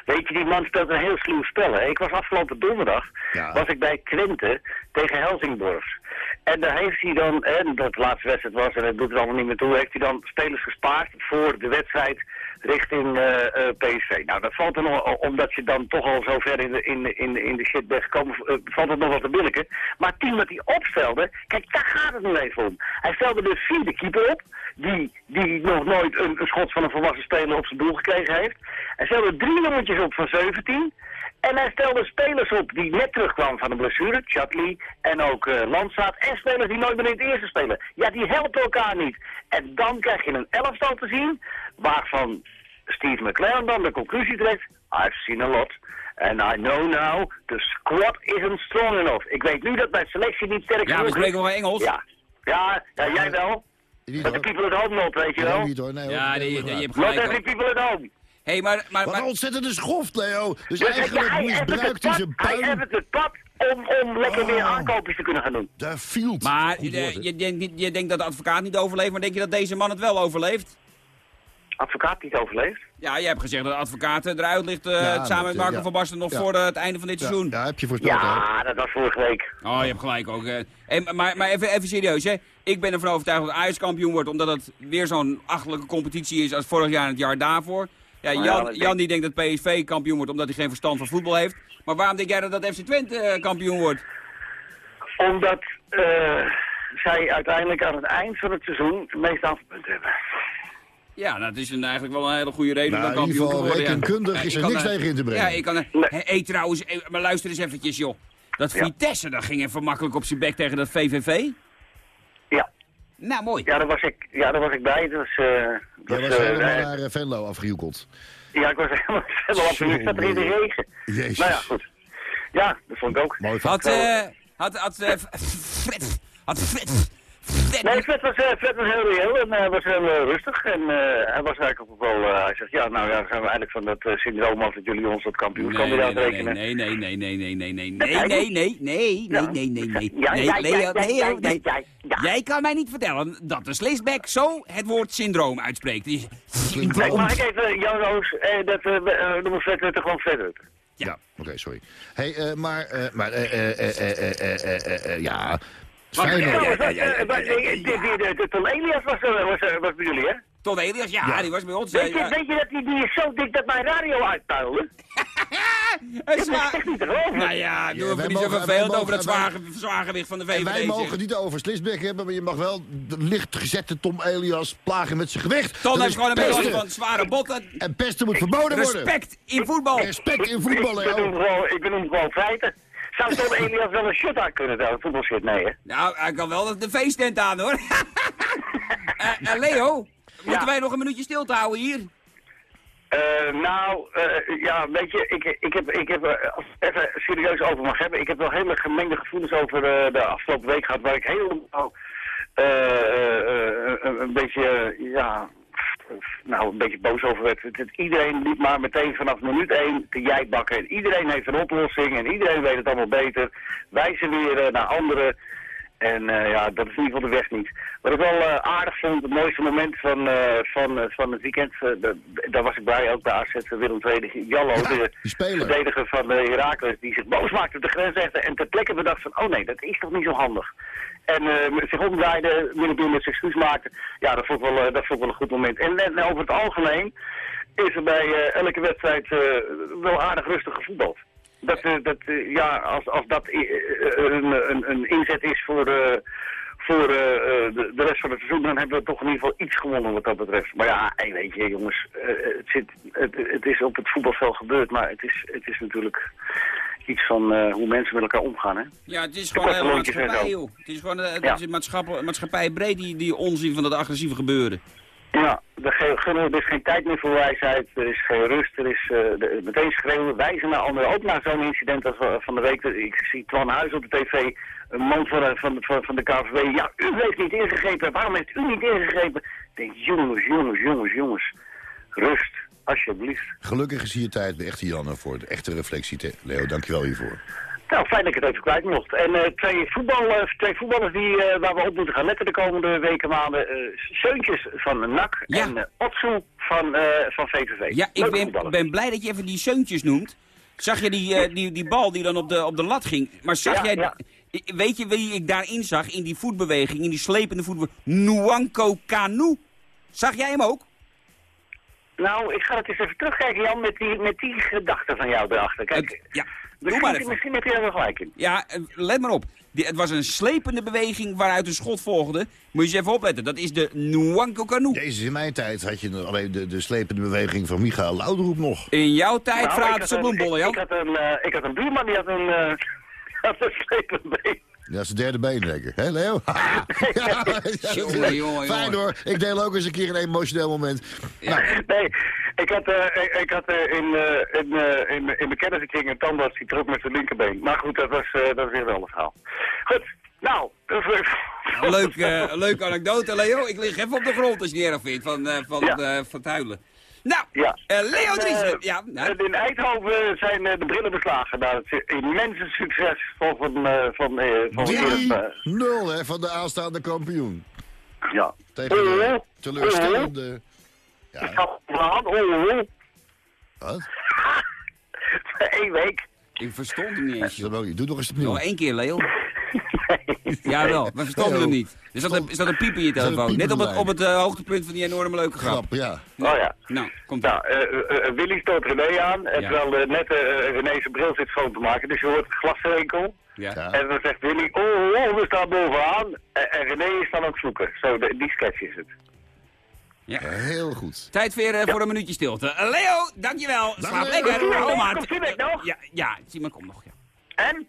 Speaker 7: Weet je, die man speelt een heel sluw spel. Hè? Ik was afgelopen donderdag
Speaker 4: Ja.
Speaker 7: was ik bij Twente tegen Helsingborgs. En daar heeft hij dan, en dat de laatste wedstrijd was, en dat doet er allemaal niet meer toe, heeft hij dan spelers gespaard voor de wedstrijd richting eh, eh, PSV. Nou, dat valt er nog, omdat je dan toch al zo ver in de, in de, in de, in de shit bent gekomen, eh, valt het nog wel te billijken. Maar team dat hij opstelde, kijk, daar gaat het nu even om. Hij stelde de vierde keeper op, die, die nog nooit een, schot van een volwassen speler op zijn doel gekregen heeft. Hij stelde drie jongetjes op van 17. En hij stelde spelers op die net terugkwamen van een blessure, Chatley en ook eh Landsaat. En spelers die nooit meer in het eerste spelen. Ja, die helpen elkaar niet. En dan krijg je een elftal te zien, waarvan Steve McLaren dan de conclusie trekt. I've seen a lot. And I know now, the squad isn't strong enough. Ik weet nu dat mijn selectie niet sterk
Speaker 3: Ja, we
Speaker 7: genoeg is.
Speaker 3: spreken wel Engels.
Speaker 7: Ja. Ja, ja, jij wel.
Speaker 4: Niet
Speaker 7: de people at home not, weet je
Speaker 4: Nee,
Speaker 7: wel.
Speaker 4: niet hoor. Nee, hoor.
Speaker 3: Ja,
Speaker 4: Nee,
Speaker 3: die, die, je hebt
Speaker 7: Not
Speaker 3: gelijk.
Speaker 7: every
Speaker 3: hoor.
Speaker 7: people at home.
Speaker 3: Hé, maar, maar,
Speaker 4: Wat
Speaker 3: maar
Speaker 4: een ontzettende schoft, Leo. Dus
Speaker 7: Dus
Speaker 4: eigenlijk
Speaker 7: hij,
Speaker 4: misbruikt hij zijn
Speaker 7: pad, hij heeft het pad om, om lekker weer
Speaker 4: Oh.
Speaker 7: aankoopjes te kunnen gaan doen.
Speaker 4: Daar viel
Speaker 3: Maar
Speaker 4: Goed
Speaker 3: je, je, denkt niet- je denkt dat de advocaat niet overleeft, maar denk je dat deze man het wel overleeft?
Speaker 7: Advocaat niet overleefd.
Speaker 3: Ja, je hebt gezegd dat de advocaat eruit ligt eh,
Speaker 4: Ja,
Speaker 3: samen met
Speaker 4: eh,
Speaker 3: Marco
Speaker 4: ja.
Speaker 3: van Basten nog
Speaker 4: Ja.
Speaker 3: voor eh, het einde van dit
Speaker 4: Ja,
Speaker 3: seizoen.
Speaker 4: daar heb je voorspeld, hè.
Speaker 7: Ja, dat was vorige week.
Speaker 3: Oh, je hebt gelijk ook. eh. Hey, maar maar even, even serieus, hè. Ik ben ervan overtuigd dat Ajax kampioen wordt, omdat het weer zo'n achterlijke competitie is als vorig jaar en het jaar daarvoor. Ja,
Speaker 7: ja,
Speaker 3: Jan, die denkt dat PSV kampioen wordt omdat hij geen verstand van voetbal heeft. Maar waarom denk jij dat, dat FC Twente kampioen wordt?
Speaker 7: Omdat eh, zij uiteindelijk aan het eind van het seizoen het meeste aanvalpunten hebben.
Speaker 3: Ja, dat is een, eigenlijk wel een hele goede reden
Speaker 4: Nou,
Speaker 3: om
Speaker 4: in ieder
Speaker 3: kampioen
Speaker 4: geval
Speaker 3: te worden. ja.
Speaker 4: rekenkundig
Speaker 3: Ja,
Speaker 4: is
Speaker 3: ik
Speaker 4: er
Speaker 3: kan
Speaker 4: niks tegen in te brengen.
Speaker 3: Ja, ik kan.
Speaker 7: Nee.
Speaker 3: Hey, trouwens, eh, maar luister eens eventjes, joh. Dat
Speaker 7: Ja.
Speaker 3: Vitesse, dat ging even makkelijk op zijn bek tegen dat VVV.
Speaker 7: Ja,
Speaker 3: Nou, mooi.
Speaker 7: ja, daar was ik, ja, daar was ik bij. Dat was, eh, dat
Speaker 4: Jij was
Speaker 7: eh,
Speaker 4: helemaal naar Venlo afgejoekeld.
Speaker 7: Ja, ik was helemaal helemaal absoluut. Ik zat er in de regen.
Speaker 4: Jezus.
Speaker 7: Nou ja, goed. Ja, dat vond ik ook.
Speaker 4: Mooi van.
Speaker 3: Had, had, had, Fred, had Fred, Fred,
Speaker 7: Nee, Fred was, eh, Fred was heel reëel en hij was heel eh, rustig. En eh, hij was eigenlijk ook wel, eh, hij zegt, ja, nou ja, dan zijn we eigenlijk van dat eh, syndroom af dat jullie ons tot
Speaker 3: Nee,
Speaker 7: kampioenskandidaat
Speaker 3: nee, nee,
Speaker 7: rekenen.
Speaker 3: nee, nee, nee, nee, nee, nee, nee,
Speaker 7: Dat
Speaker 3: nee, nee, nee, nee, nee, nee, nee, nee. Nee, nee. Jij kan mij niet vertellen dat de Slisbeck zo het woord syndroom uitspreekt. Die-
Speaker 7: Nee, mag ik even, Jan Roos, eh, dat eh, uh, noemen Fred Rutte gewoon Fred Rutte.
Speaker 4: Ja, oké, sorry. hey, eh, maar, eh, maar, eh, eh, eh, eh, eh, eh, eh, eh, ja...
Speaker 7: Eh, eh, Tom Elias was, er- was, er- was bij jullie, hè?
Speaker 3: Ton Elias, ja,
Speaker 4: Ja.
Speaker 3: die was bij ons.
Speaker 7: Weet
Speaker 3: eh,
Speaker 7: je,
Speaker 3: ja.
Speaker 7: weet je dat die, die is zo dik dat mijn radio uitpuilde?
Speaker 3: Hij
Speaker 7: Dat is echt niet geloven.
Speaker 3: Nou ja,
Speaker 4: wij
Speaker 3: niet zo vervelend over dat zwaar, zwaargewicht van de
Speaker 4: En
Speaker 3: VVD.
Speaker 4: wij mogen niet over Slisbeck hebben, maar je mag wel de licht gezette Tom Elias plagen met zijn gewicht.
Speaker 3: Ton
Speaker 4: Dat
Speaker 3: heeft
Speaker 4: is
Speaker 3: gewoon een beetje van zware botten.
Speaker 4: En pesten moet verboden worden.
Speaker 3: Respect in voetbal.
Speaker 4: Respect in voetbal,
Speaker 7: Ik ik benoem gewoon feiten. Zou Tom Elias wel een shirt aan kunnen doen? Een voetbalshit? Nee, hè?
Speaker 3: Nou, hij kan wel de feesttent aan hoor. Eh, Leo, moeten wij nog een minuutje stilte houden hier?
Speaker 7: Eh, nou, eh, ja, weet je, ik, ik heb, ik heb als ik het even serieus over mag hebben, ik heb wel hele gemengde gevoelens over de afgelopen week gehad, waar ik helemaal eh, eh, eh, een, een beetje, ja, nou, een beetje boos over werd. Het, het- iedereen liep maar meteen vanaf minuut één te jijbakken. En iedereen heeft een oplossing en iedereen weet het allemaal beter. Wijzen weer eh, naar anderen. En eh, ja, dat is in ieder geval de weg niet. Wat ik wel eh, aardig vond, het mooiste moment van, van, van het weekend, da- daar was ik bij, ook bij AZ Willem II, Jallo, de verdediger van de Herakles, die zich boos maakte op de grensrechter en ter plekke bedacht van, oh nee, dat is toch niet zo handig. En eh, zich omdraaide, of meer met zijn excuus maakte. Ja, dat vond ik wel, eh, dat wel een goed moment. En, over het algemeen is er bij eh, elke wedstrijd eh, wel aardig rustig gevoetbald. Dat, eh, dat, eh, ja, als, als dat eh, eh, een, een, een inzet is voor, eh, voor eh, eh, de, de rest van het seizoen, dan hebben we toch in ieder geval iets gewonnen wat dat betreft. Maar ja, hey, weet je jongens, eh, het, zit, het, het is op het voetbalveld gebeurd, maar het is, het is natuurlijk iets van eh, hoe mensen met elkaar omgaan. Hè?
Speaker 3: Ja, het is gewoon een maatschappij, joh. Het is gewoon eh, het
Speaker 7: Ja.
Speaker 3: is maatschappij, maatschappij breed die, die onzin van dat agressieve gebeuren.
Speaker 7: Ja, er, er is geen tijd meer voor wijsheid, er is geen rust, er is eh, meteen schreeuwen, wijzen naar anderen. Ook na zo'n incident als van de week, ik zie Twan Huis op de tv, een man van, de- van, van, van de KVB. Ja, u heeft niet ingegrepen, waarom heeft u niet ingegrepen? Ik denk, jongens, jongens, jongens, jongens, rust, alsjeblieft.
Speaker 4: Gelukkig is hier tijd bij echte Janne voor de echte reflectie. Leo, dankjewel hiervoor.
Speaker 7: Nou, fijn dat ik het even kwijt mocht. En eh, twee, voetbal, eh, twee voetballers die, eh, waar we op moeten gaan letten de komende weken, maanden. eh Seuntjes van NAC
Speaker 3: Ja.
Speaker 7: en uh, Otsu van, eh, van VVV.
Speaker 3: Ja, ik ben,
Speaker 7: voetballers.
Speaker 3: ben blij dat je even die zeuntjes noemt. Zag je die, eh, die, die bal die dan op de, op de lat ging? Maar zag
Speaker 7: Ja,
Speaker 3: jij...
Speaker 7: ja.
Speaker 3: Weet je wie ik daarin zag, in die voetbeweging, in die slepende voetbeweging? Nwanko Kanu. Zag jij hem ook?
Speaker 7: Nou, ik ga het eens even terugkijken, Jan, met die, met die gedachte van jou erachter. Kijk,
Speaker 3: Het- ja, doe
Speaker 7: misschien,
Speaker 3: maar even.
Speaker 7: misschien heb je er wel gelijk in.
Speaker 3: Ja, eh, let maar op. Die- het was een slepende beweging waaruit een schot volgde. Moet je eens even opletten. Dat is de Nwanko Kanu.
Speaker 4: Jezus, in mijn tijd had je alleen de, de slepende beweging van Michael Lauderoep nog.
Speaker 3: In jouw tijd
Speaker 7: Nou, ik
Speaker 3: vraagt
Speaker 7: had
Speaker 3: ze
Speaker 7: een-
Speaker 3: bloembollen,
Speaker 7: ik,
Speaker 3: joh.
Speaker 7: ik, had een, eh, ik had een buurman, die had een, eh had een slepend
Speaker 4: Dat is de derde been, denk ik. Hé, Leo? ja,
Speaker 3: Jongen, jongen,
Speaker 4: Fijn hoor. Ik deel ook eens een keer een emotioneel moment. Nou,
Speaker 7: Nee, ik had, eh, ik, ik had eh, in, eh, in, eh, in, in mijn kennissenkring een tandarts die trok met zijn linkerbeen. Maar goed, dat was, eh, dat is weer een ander verhaal. Goed, nou.
Speaker 3: Een leuk, een leuke anekdote, Leo. Ik lig even op de grond als je het niet erg vindt van, eh, van,
Speaker 7: Ja.
Speaker 3: eh, van het huilen. Nou,
Speaker 7: Ja.
Speaker 3: eh, Leo
Speaker 7: En,
Speaker 3: Driessen.
Speaker 7: eh,
Speaker 3: ja, nou,
Speaker 7: In Eindhoven zijn eh, de brillen beslagen. Nou, het is een immense succes van, eh van, eh van Heerenveen.
Speaker 4: 3-0 hè, van de aanstaande kampioen.
Speaker 7: Ja.
Speaker 4: Tegen de
Speaker 7: Oh, oh.
Speaker 4: teleurstellende... Ja,
Speaker 7: Aan, oh, oh.
Speaker 4: wat?
Speaker 7: Eén week.
Speaker 3: ik verstond hem niet eens.
Speaker 4: Je. Doe nog eens
Speaker 3: Nog
Speaker 4: opnieuw.
Speaker 3: één keer, Leo. Jawel, we verstonden hem niet. Is dat, een, is dat een piep in je telefoon? Net op
Speaker 4: de
Speaker 3: het, op het eh, hoogtepunt van die enorme leuke grap.
Speaker 4: Grap, ja.
Speaker 7: Oh ja.
Speaker 3: Nou, komt
Speaker 7: Nou, eh, eh, eh, Willy stoot René aan. En
Speaker 3: Ja.
Speaker 7: terwijl eh, net eh, René zijn bril zit schoon te maken. Dus je hoort het glaswinkel.
Speaker 3: Ja.
Speaker 4: Ja.
Speaker 7: En dan zegt Willy, oh, oh, oh, we staan bovenaan. En, en René is dan aan het zoeken. Zo, de- die sketch is het.
Speaker 4: Heel goed.
Speaker 3: Tijd weer voor een minuutje stilte. Leo, dankjewel. Slaap
Speaker 4: Leo.
Speaker 3: lekker. Maar.
Speaker 7: Komt Siemek nog?
Speaker 3: Ja, ja, Simon komt nog. Ja.
Speaker 7: En?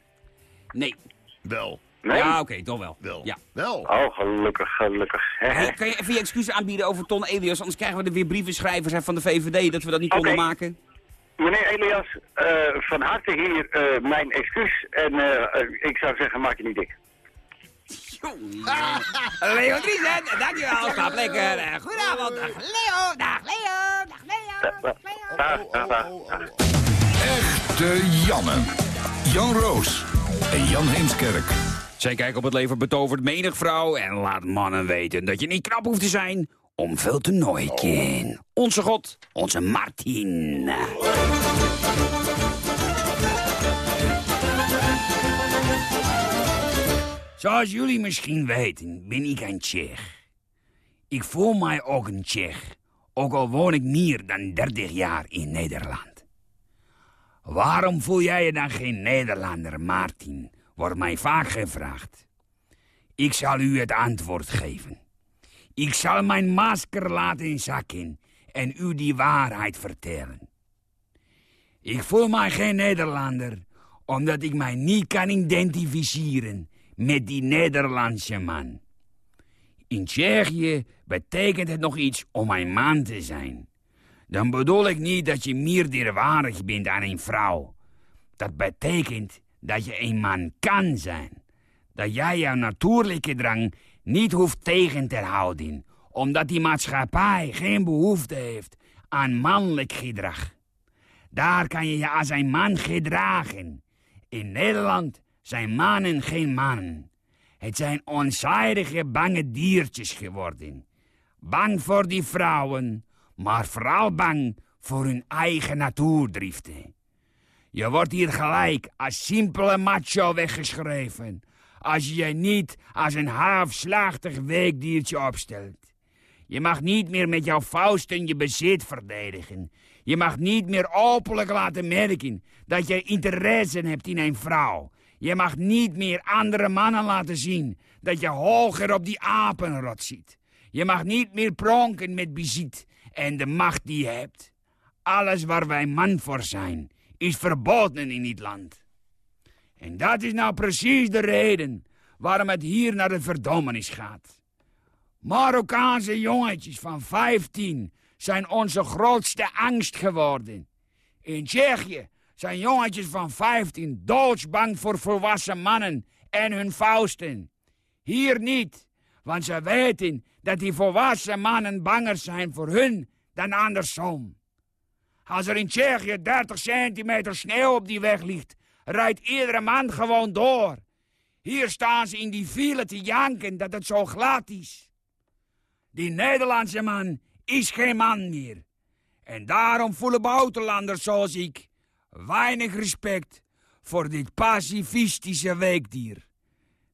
Speaker 3: Nee.
Speaker 4: Wel.
Speaker 7: Nee?
Speaker 3: Ja, oké, toch wel.
Speaker 4: Wel.
Speaker 3: Ja.
Speaker 4: Wel.
Speaker 7: Oh, gelukkig, gelukkig.
Speaker 3: Hey, kan je even je excuses aanbieden over Ton Elias? Anders krijgen we er weer brievenschrijvers hè, van de VVD dat we dat niet konden
Speaker 7: Oké.
Speaker 3: maken.
Speaker 7: Meneer Elias, eh, van harte hier eh, mijn excuus. En eh, ik zou zeggen, maak je niet dik.
Speaker 3: Leo Driesen, dankjewel. Slaap lekker. Goedenavond. Dag Leo. Dag Leo. Dag Leo. Dag Leo.
Speaker 7: Dag, dag, dag, dag.
Speaker 6: Echte Janne. Jan Roos en Jan Heemskerk.
Speaker 3: Zijn kijk op het leven betovert menig vrouw en laat mannen weten dat je niet knap hoeft te zijn om veel te nooien. Onze God, onze Martin. Zoals jullie misschien weten, ben ik een Tsjech. Ik voel mij ook een Tsjech, ook al woon ik meer dan 30 jaar in Nederland. Waarom voel jij je dan geen Nederlander, Martin? Wordt mij vaak gevraagd. Ik zal u het antwoord geven. Ik zal mijn masker laten zakken en u die waarheid vertellen. Ik voel mij geen Nederlander, omdat ik mij niet kan identificeren met die Nederlandse man. In Tsjechië betekent het nog iets om een man te zijn. Dan bedoel ik niet dat je meerderwaardig bent aan een vrouw. Dat betekent dat je een man kan zijn. Dat jij jouw natuurlijke drang niet hoeft tegen te houden, omdat die maatschappij geen behoefte heeft aan mannelijk gedrag. Daar kan je je als een man gedragen. In Nederland zijn mannen geen mannen. Het zijn onzijdige bange diertjes geworden. Bang voor die vrouwen, maar vooral bang voor hun eigen natuurdriften. Je wordt hier gelijk als simpele macho weggeschreven. Als je je niet als een halfslachtig weekdiertje opstelt. Je mag niet meer met jouw vuisten je bezit verdedigen. Je mag niet meer openlijk laten merken dat je interesse hebt in een vrouw.
Speaker 8: Je mag niet meer andere mannen laten zien dat je hoger op die apenrot zit. Je mag niet meer pronken met bizit en de macht die je hebt. Alles waar wij man voor zijn, is verboden in dit land. En dat is nou precies de reden waarom het hier naar de verdommenis gaat. Marokkaanse jongetjes van 15 zijn onze grootste angst geworden. In Tsjechië zijn jongetjes van 15 doodsbang voor volwassen mannen en hun fausten. Hier niet, want ze weten dat die volwassen mannen banger zijn voor hun dan andersom. Als er in Tsjechië 30 centimeter sneeuw op die weg ligt, rijdt iedere man gewoon door. Hier staan ze in die file te janken dat het zo glad is. Die Nederlandse man is geen man meer. En daarom voelen buitenlanders zoals ik weinig respect voor dit pacifistische weekdier.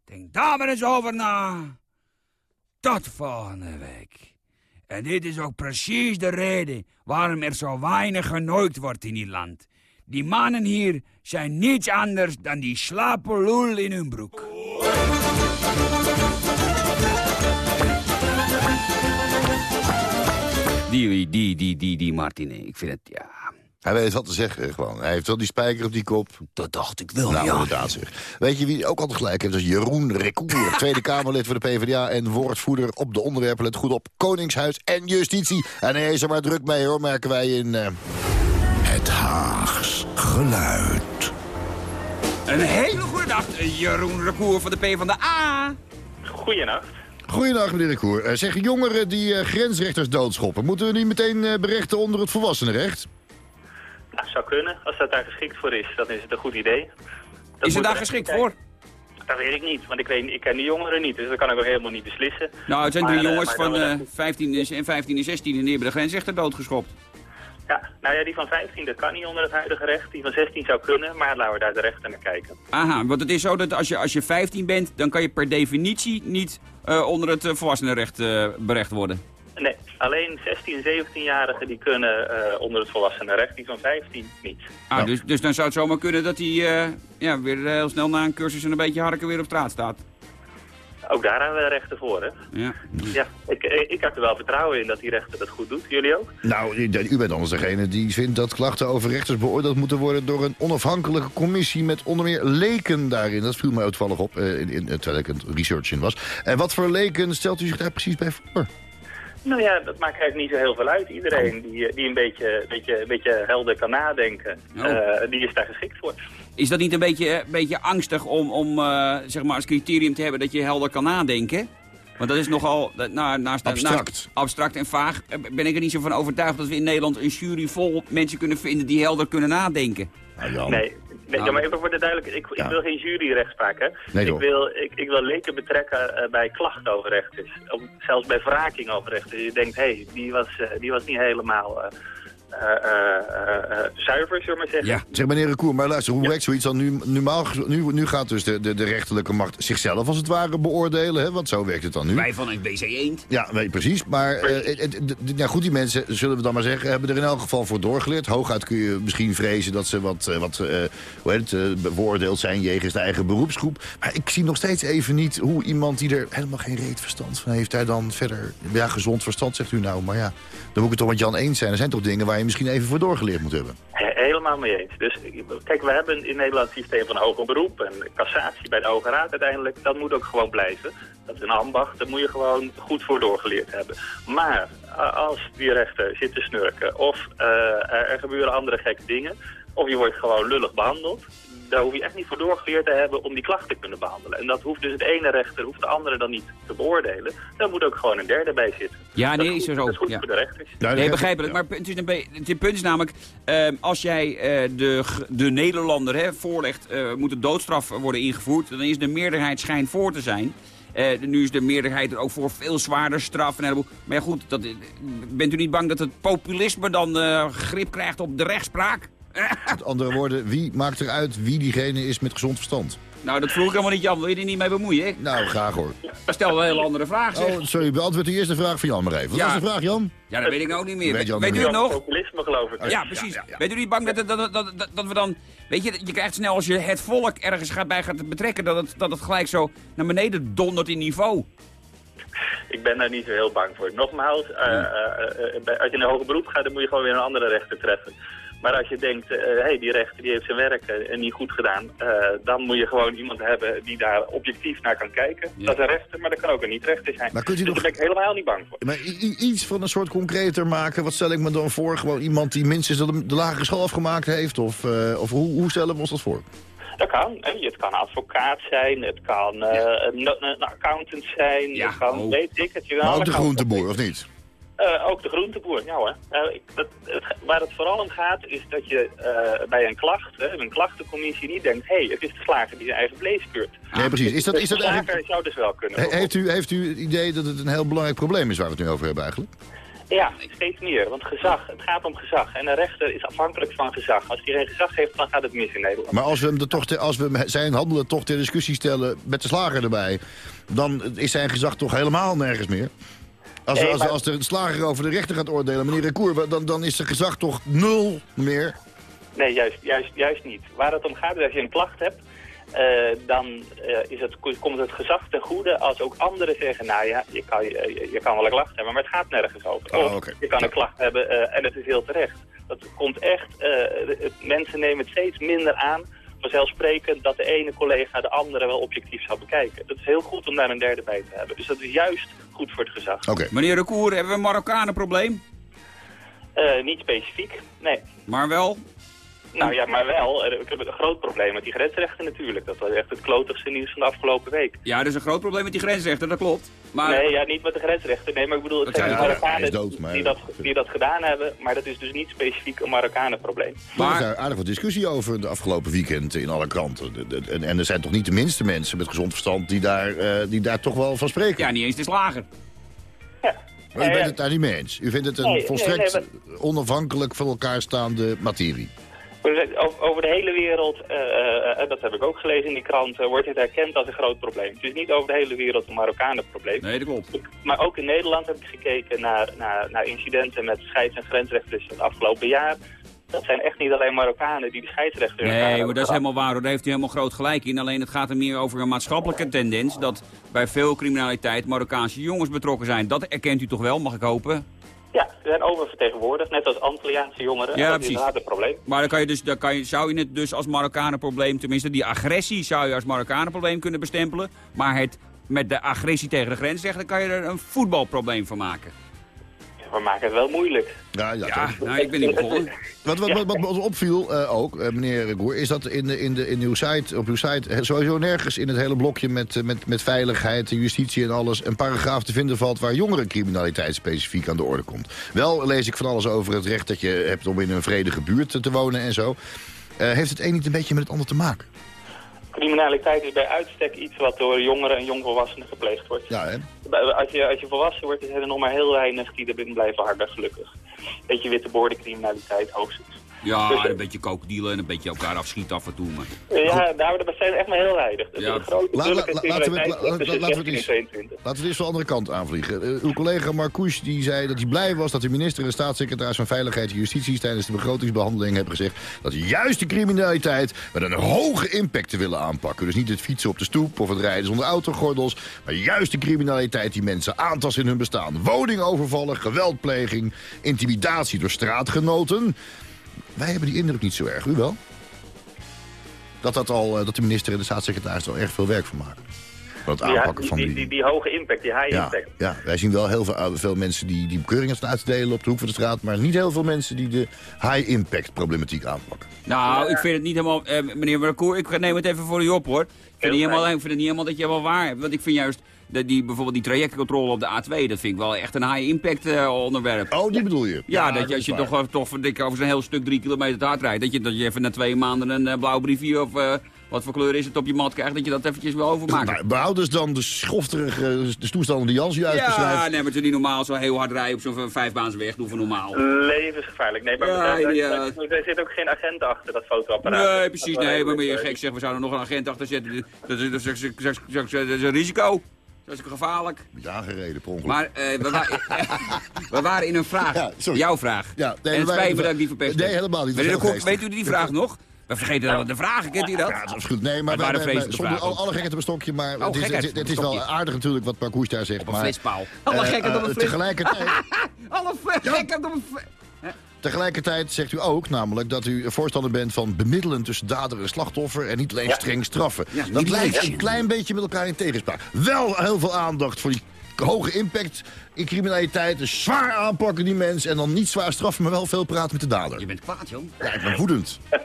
Speaker 8: Denk daar maar eens over na. Tot volgende week. En dit is ook precies de reden waarom er zo weinig genooid wordt in dit land. Die mannen hier zijn niets anders dan die slapeloel in hun broek.
Speaker 3: Die, die, die, die, die Martine. Ik vind het, ja...
Speaker 4: Hij weet wat te zeggen gewoon. Hij heeft wel die spijker op die kop.
Speaker 3: Dat dacht ik wel,
Speaker 4: Nou,
Speaker 3: ja.
Speaker 4: inderdaad zeg. Weet je wie ook altijd gelijk heeft? Dat is Jeroen Recour, Tweede Kamerlid voor de PvdA... en woordvoerder op de onderwerpen, let goed op, Koningshuis en Justitie. En hij is er maar druk mee, hoor, merken wij in... eh,
Speaker 6: Het Haags geluid.
Speaker 3: Een hele goede dag, Jeroen Recour van de PvdA.
Speaker 9: Goeienacht.
Speaker 4: Goeiedag, meneer Recour. Eh, zeg, jongeren die eh, grensrechters doodschoppen... moeten we die meteen eh, berechten onder het volwassenenrecht?
Speaker 9: Zou kunnen. Als dat daar geschikt voor is, dan is het een goed idee. Dat
Speaker 3: Is
Speaker 9: moet
Speaker 3: daar geschikt voor?
Speaker 9: Dat weet ik niet, want ik, weet, ik ken die jongeren niet, dus dat kan ik ook helemaal niet beslissen.
Speaker 3: Nou, het zijn drie
Speaker 9: eh,
Speaker 3: jongens van
Speaker 9: wel
Speaker 3: eh, 15 en 15 en 16 en die hebben de grensrechter doodgeschopt.
Speaker 9: Ja, nou ja, die van 15, dat kan niet onder het huidige recht. Die van 16 zou kunnen, maar laten we daar de rechter naar kijken.
Speaker 3: Aha, want het is zo dat als je, als je 15 bent, dan kan je per definitie niet eh, onder het volwassenenrecht eh, berecht worden.
Speaker 9: Nee, alleen 16 en 17-jarigen die kunnen eh, onder het volwassenenrecht, die van 15 niet.
Speaker 3: Ah, dus, dus dan zou het zomaar kunnen dat hij eh, ja, weer eh, heel snel na een cursus en een beetje harken weer op straat staat.
Speaker 9: Ook daar hebben we rechten voor, hè?
Speaker 3: Ja.
Speaker 9: Ja, ik, ik, heb er wel vertrouwen in dat die rechter dat goed doet. Jullie ook?
Speaker 4: Nou, u, u bent anders degene die vindt dat klachten over rechters beoordeeld moeten worden... door een onafhankelijke commissie met onder meer leken daarin. Dat viel mij toevallig op, eh, in, in, terwijl ik het research in was. En wat voor leken stelt u zich daar precies bij voor?
Speaker 9: Nou ja, dat maakt eigenlijk niet zo heel veel uit. Iedereen die, eh, die een beetje, beetje, beetje helder kan nadenken,
Speaker 3: Oh.
Speaker 9: eh, die is daar geschikt voor.
Speaker 3: Is dat niet een beetje, een beetje angstig om, om eh, zeg maar als criterium te hebben dat je helder kan nadenken? Want dat is nogal nou, naast,
Speaker 4: Abstract.
Speaker 3: naast abstract en vaag. eh, Ben ik er niet zo van overtuigd dat we in Nederland een jury vol mensen kunnen vinden die helder kunnen nadenken.
Speaker 4: Nou.
Speaker 9: Nee, nee ja, maar even voor de duidelijk, ik,
Speaker 4: Ja.
Speaker 9: ik wil geen juryrechtspraak, hè.
Speaker 4: Nee,
Speaker 9: ik, wil, ik, ik wil leken betrekken eh, bij klachten over rechters. Of zelfs bij wraking over rechters. Je denkt, hé, hey, die, was, eh, die was niet helemaal eh, zuiver, zullen we maar zeggen.
Speaker 3: Ja.
Speaker 4: Zeg meneer Recour, maar luister, hoe werkt zoiets dan nu? Normaal, nu, nu gaat dus de, de, de rechterlijke macht zichzelf als het ware beoordelen, hè? Want zo werkt het dan nu.
Speaker 3: Wij van een BC Eend.
Speaker 4: Ja, nee, precies. Maar eh, nou goed, die mensen, zullen we dan maar zeggen, hebben er in elk geval voor doorgeleerd. Hooguit kun je misschien vrezen dat ze wat, eh, wat eh, hoe heet het, eh, bevoordeeld zijn jegens de eigen beroepsgroep. Maar ik zie nog steeds even niet hoe iemand die er helemaal geen reet verstand van heeft, daar dan verder, ja, gezond verstand zegt u nou. Maar ja, dan moet ik het toch met Jan eens zijn. Er zijn toch dingen waar misschien even voor doorgeleerd moet hebben.
Speaker 9: He- Helemaal mee eens. Dus kijk, we hebben in Nederland het systeem van hoger beroep en cassatie bij de Hoge Raad uiteindelijk. Dat moet ook gewoon blijven. Dat is een ambacht, daar moet je gewoon goed voor doorgeleerd hebben. Maar als die rechter zit te snurken of eh, er gebeuren andere gekke dingen, of je wordt gewoon lullig behandeld, daar hoef je echt niet voor doorgeleerd te hebben om die klacht te kunnen behandelen. En dat hoeft dus het ene rechter, hoeft de andere dan niet te beoordelen. Daar moet ook gewoon een derde bij zitten.
Speaker 3: Ja,
Speaker 9: Dat
Speaker 3: nee,
Speaker 9: is
Speaker 3: er zo.
Speaker 9: Dat is goed
Speaker 3: Ja.
Speaker 9: voor de rechters.
Speaker 3: Nee, begrijpelijk. Maar het, is een het punt is namelijk, ehm, als jij eh, de, de Nederlander hè, voorlegt, eh, moet de doodstraf worden ingevoerd, dan is de meerderheid schijnt voor te zijn. Eh, nu is de meerderheid er ook voor veel zwaarder straf. En heleboel- maar ja, goed, dat, eh, bent u niet bang dat het populisme dan eh, grip krijgt op de rechtspraak?
Speaker 4: Met andere woorden, wie maakt eruit wie diegene is met gezond verstand?
Speaker 3: Nou, dat vroeg ik helemaal niet, Jan. Wil je er niet mee bemoeien?
Speaker 4: Nou, graag hoor.
Speaker 3: Stel een hele andere vraag, zeg.
Speaker 4: Oh, sorry, beantwoord de eerste vraag van Jan maar even. Wat
Speaker 3: Ja.
Speaker 4: was de vraag, Jan?
Speaker 3: Ja, dat weet ik nou ook niet meer.
Speaker 4: Weet
Speaker 3: Weet,
Speaker 4: Jan
Speaker 3: weet u het nog?
Speaker 9: Populisme geloof ik.
Speaker 3: Ja, precies. Bent u niet bang dat, dat, dat, dat, dat we dan... Weet je, je krijgt snel als je het volk ergens gaat bij gaat betrekken... dat het, dat het gelijk zo naar beneden dondert in niveau.
Speaker 9: Ik ben daar niet zo heel bang voor. Nogmaals, eh, eh, eh, bij- als je in een hoger beroep gaat, dan moet je gewoon weer een andere rechter treffen. Maar als je denkt, hé, hey, die rechter die heeft zijn werk eh, niet goed gedaan, eh, dan moet je gewoon iemand hebben die daar objectief naar kan kijken.
Speaker 3: Ja.
Speaker 9: Dat is een rechter, maar dat kan ook een niet-rechter zijn.
Speaker 4: Maar kunt u
Speaker 9: dus
Speaker 4: nog-
Speaker 9: daar ben ik helemaal niet bang voor.
Speaker 4: Maar iets van een soort concreter maken, wat stel ik me dan voor? Gewoon iemand die minstens de, de lagere school afgemaakt heeft? Of, eh, of hoe, hoe stellen we ons dat voor?
Speaker 9: Dat kan. Het kan advocaat zijn, het kan eh, een, een accountant zijn,
Speaker 3: Ja,
Speaker 9: het kan,
Speaker 3: oh.
Speaker 9: weet ik het. Je
Speaker 4: Maar ook de groenteboer, of niet?
Speaker 9: Eh, ook de groenteboer, ja hoor. Eh, ik, dat, het, waar het vooral om gaat is dat je eh, bij een klacht, hè, een klachtencommissie niet denkt... hé, hey, het is de slager die zijn eigen vlees keurt.
Speaker 4: Nee, precies. Is dat, is dat
Speaker 9: de slager
Speaker 4: eigenlijk...
Speaker 9: zou dus wel kunnen.
Speaker 4: He- heeft, u, heeft u het idee dat het een heel belangrijk probleem is waar we het nu over hebben eigenlijk?
Speaker 9: Ja, steeds meer. Want gezag, het gaat om gezag. En een rechter is afhankelijk van gezag. Als hij geen gezag heeft, dan gaat het mis in Nederland.
Speaker 4: Maar als we, hem er toch te- als we hem zijn handelen toch ter discussie stellen met de slager erbij... dan is zijn gezag toch helemaal nergens meer? Als, als, als de slager over de rechter gaat oordelen, meneer Recour... dan, dan is zijn gezag toch nul meer?
Speaker 9: Nee, juist, juist, juist niet. Waar het om gaat is als je een klacht hebt... eh, dan eh, is het, komt het gezag ten goede als ook anderen zeggen... nou ja, je kan, je, je kan wel een klacht hebben, maar het gaat nergens over.
Speaker 4: Oh,
Speaker 9: je kan een klacht hebben eh, en het is heel terecht. Dat komt echt... mensen nemen het steeds minder aan... vanzelfsprekend dat de ene collega de andere wel objectief zou bekijken. Het is heel goed om daar een derde bij te hebben. Dus dat is juist goed voor het gezag.
Speaker 4: Oké.
Speaker 3: Meneer de Koer, hebben we een Marokkanenprobleem?
Speaker 9: Eh, niet specifiek, nee.
Speaker 3: Maar wel...
Speaker 9: Nou ja, maar wel, er- we hebben een groot probleem met die grensrechten natuurlijk. Dat was echt het klotigste nieuws van de afgelopen week.
Speaker 3: Ja, er is een groot probleem met die grensrechten, dat klopt. Maar
Speaker 9: Nee, ja, niet met de grensrechten. Nee, maar ik bedoel, het zijn de Marokkanen
Speaker 4: dood, maar-
Speaker 9: die, dat, die dat gedaan hebben. Maar dat is dus niet specifiek een Marokkanenprobleem.
Speaker 4: Maar... Er is daar aardig wat discussie over de afgelopen weekend in alle kranten. De- de- En, en er zijn toch niet de minste mensen met gezond verstand die daar, eh, die daar toch wel van spreken?
Speaker 3: ja, niet eens de slager.
Speaker 9: Ja.
Speaker 4: Maar u
Speaker 9: Ja,
Speaker 4: bent
Speaker 9: ja.
Speaker 4: het daar niet mee eens? U vindt het een
Speaker 9: Nee, nee,
Speaker 4: volstrekt onafhankelijk van elkaar staande materie?
Speaker 9: Over de hele wereld, eh, eh, eh, dat heb ik ook gelezen in die kranten, wordt dit erkend als een groot probleem. Het is niet over de hele wereld een Marokkanenprobleem.
Speaker 3: Nee, dat klopt.
Speaker 9: Maar ook in Nederland heb ik gekeken naar, naar, naar incidenten met scheids- en grensrechters het afgelopen jaar. Dat zijn echt niet alleen Marokkanen die de scheidsrechter...
Speaker 3: Nee, maar dat is helemaal waar. hoor. Daar heeft u helemaal groot gelijk in. Alleen het gaat er meer over een maatschappelijke tendens... dat bij veel criminaliteit Marokkaanse jongens betrokken zijn. Dat erkent u toch wel, mag ik hopen?
Speaker 9: Ja, ze zijn oververtegenwoordigd, net als Antilliaanse jongeren.
Speaker 3: Ja,
Speaker 9: dat
Speaker 3: precies.
Speaker 9: is inderdaad het probleem.
Speaker 3: Maar dan, kan je dus, dan kan je, zou je het dus als Marokkanenprobleem... tenminste, die agressie zou je als Marokkanenprobleem kunnen bestempelen... maar het met de agressie tegen de grens zeggen... dan kan je er een voetbalprobleem van maken.
Speaker 9: We maken het wel moeilijk.
Speaker 4: Ja, ja,
Speaker 3: nou, ik ben niet begonnen.
Speaker 4: Wat, wat, wat, wat me opviel eh, ook, eh, meneer Goer, is dat in, de, in, de, in uw site, op uw site eh, sowieso nergens in het hele blokje met, met, met veiligheid, justitie en alles een paragraaf te vinden valt waar jongerencriminaliteit specifiek aan de orde komt. Wel lees ik van alles over het recht dat je hebt om in een vredige buurt te, te wonen en zo. Eh, heeft het een niet een beetje met het ander te maken?
Speaker 9: Criminaliteit is bij uitstek iets wat door jongeren en jongvolwassenen gepleegd wordt.
Speaker 4: Ja, hè?
Speaker 9: Als je, als je volwassen wordt, zijn er nog maar heel weinig die erin blijven harden, gelukkig. Beetje witte criminaliteit hoogstens.
Speaker 3: Ja,
Speaker 9: Dus,
Speaker 3: en een beetje kookdealen en een beetje elkaar afschieten af en toe. Maar...
Speaker 9: Ja, nou, dat zijn er echt maar heel weinig. Dus
Speaker 3: Ja,
Speaker 9: de grote
Speaker 4: la- la-
Speaker 9: drukke
Speaker 4: la- laten we la- laten we
Speaker 9: 16 en
Speaker 4: het
Speaker 9: 22.
Speaker 4: Laten we het eens van de andere kant aanvliegen. Eh, uw collega Marcouch die zei dat hij blij was dat de minister en staatssecretaris van Veiligheid en Justitie tijdens de begrotingsbehandeling hebben gezegd dat juist de criminaliteit met een hoge impact te willen aanpakken. Dus niet het fietsen op de stoep of het rijden zonder autogordels, maar juist de criminaliteit die mensen aantast in hun bestaan. Woningovervallen, geweldpleging, intimidatie door straatgenoten. Wij hebben die indruk niet zo erg, u wel? Dat, dat, al, eh, dat de minister en de staatssecretaris er al erg veel werk van maken. Van het
Speaker 9: Die,
Speaker 4: aanpakken van
Speaker 9: die,
Speaker 4: die...
Speaker 9: die, die hoge impact, die high
Speaker 4: Ja,
Speaker 9: impact.
Speaker 4: ja, wij zien wel heel veel, veel mensen die, die bekeuringen staan uit te delen op de hoek van de straat... maar niet heel veel mensen die de high-impact problematiek aanpakken.
Speaker 3: Nou, ik vind het niet helemaal... eh, meneer Marcour, ik neem het even voor u op, hoor. Ik vind, niet helemaal, ik vind het niet helemaal dat je helemaal waar hebt. Want ik vind juist, dat die, bijvoorbeeld die trajectcontrole op de A2... dat vind ik wel echt een high-impact eh, onderwerp.
Speaker 4: Oh, die bedoel je?
Speaker 3: Ja, dat je, als je toch, eh, toch dik over zo'n heel stuk drie kilometer te hard rijdt... dat je, dat je even na twee maanden een eh, blauw briefje of, eh, wat voor kleur is het op je mat krijgt, dat je dat eventjes wil overmaken.
Speaker 4: Nou, behoud dus dan de schofterige de toestanden die Jans u
Speaker 3: ja,
Speaker 4: uitbeschrijft.
Speaker 3: nee, maar het is niet normaal zo heel hard rijden op zo'n vijfbaansweg. Doe voor normaal.
Speaker 9: Levensgevaarlijk. Nee, maar
Speaker 3: Ja, ja.
Speaker 9: daar zit ook geen agent achter, dat fotoapparaat.
Speaker 3: Nee, precies. Nee, maar je gek zeggen, we zouden nog een agent achter zetten. Dat is, dat is, dat is, dat is- dat is een risico. Dat is gevaarlijk.
Speaker 4: Ja, aangereden, per ongeluk.
Speaker 3: Maar eh, we, wa- we waren in een vraag.
Speaker 4: Ja.
Speaker 3: Jouw vraag.
Speaker 4: Ja, nee,
Speaker 3: en
Speaker 4: we
Speaker 3: het spijt me dat ik die verpest
Speaker 4: Nee, helemaal niet.
Speaker 3: Meneer de Kok, weet u die vraag nog? We vergeten dan de vragen, kent u dat?
Speaker 4: Ja, dat is goed. Nee, maar
Speaker 3: het waren
Speaker 4: wij- zonder alle, alle gekheid op een stokje, maar
Speaker 3: Oh,
Speaker 4: het, is,
Speaker 3: gekheid
Speaker 4: het,
Speaker 3: op
Speaker 4: is wel aardig natuurlijk wat Parcours daar zegt.
Speaker 3: Op een flitspaal. Alle
Speaker 4: eh,
Speaker 3: gekken op
Speaker 4: eh,
Speaker 3: een flits.
Speaker 4: Tegelijkertijd,
Speaker 3: Alle gekken op een flits.
Speaker 4: tegelijkertijd zegt u ook namelijk dat u voorstander bent van bemiddelen tussen dader en slachtoffer en niet alleen
Speaker 9: Ja.
Speaker 4: streng straffen.
Speaker 3: Ja,
Speaker 4: dat lijkt een klein beetje met elkaar in tegenspraak. Wel heel veel aandacht voor die hoge impact criminaliteit. Dus zwaar aanpakken die mensen en dan niet zwaar straffen, maar wel veel praten met de dader.
Speaker 3: Je bent kwaad, joh.
Speaker 4: Ja, ik ben woedend.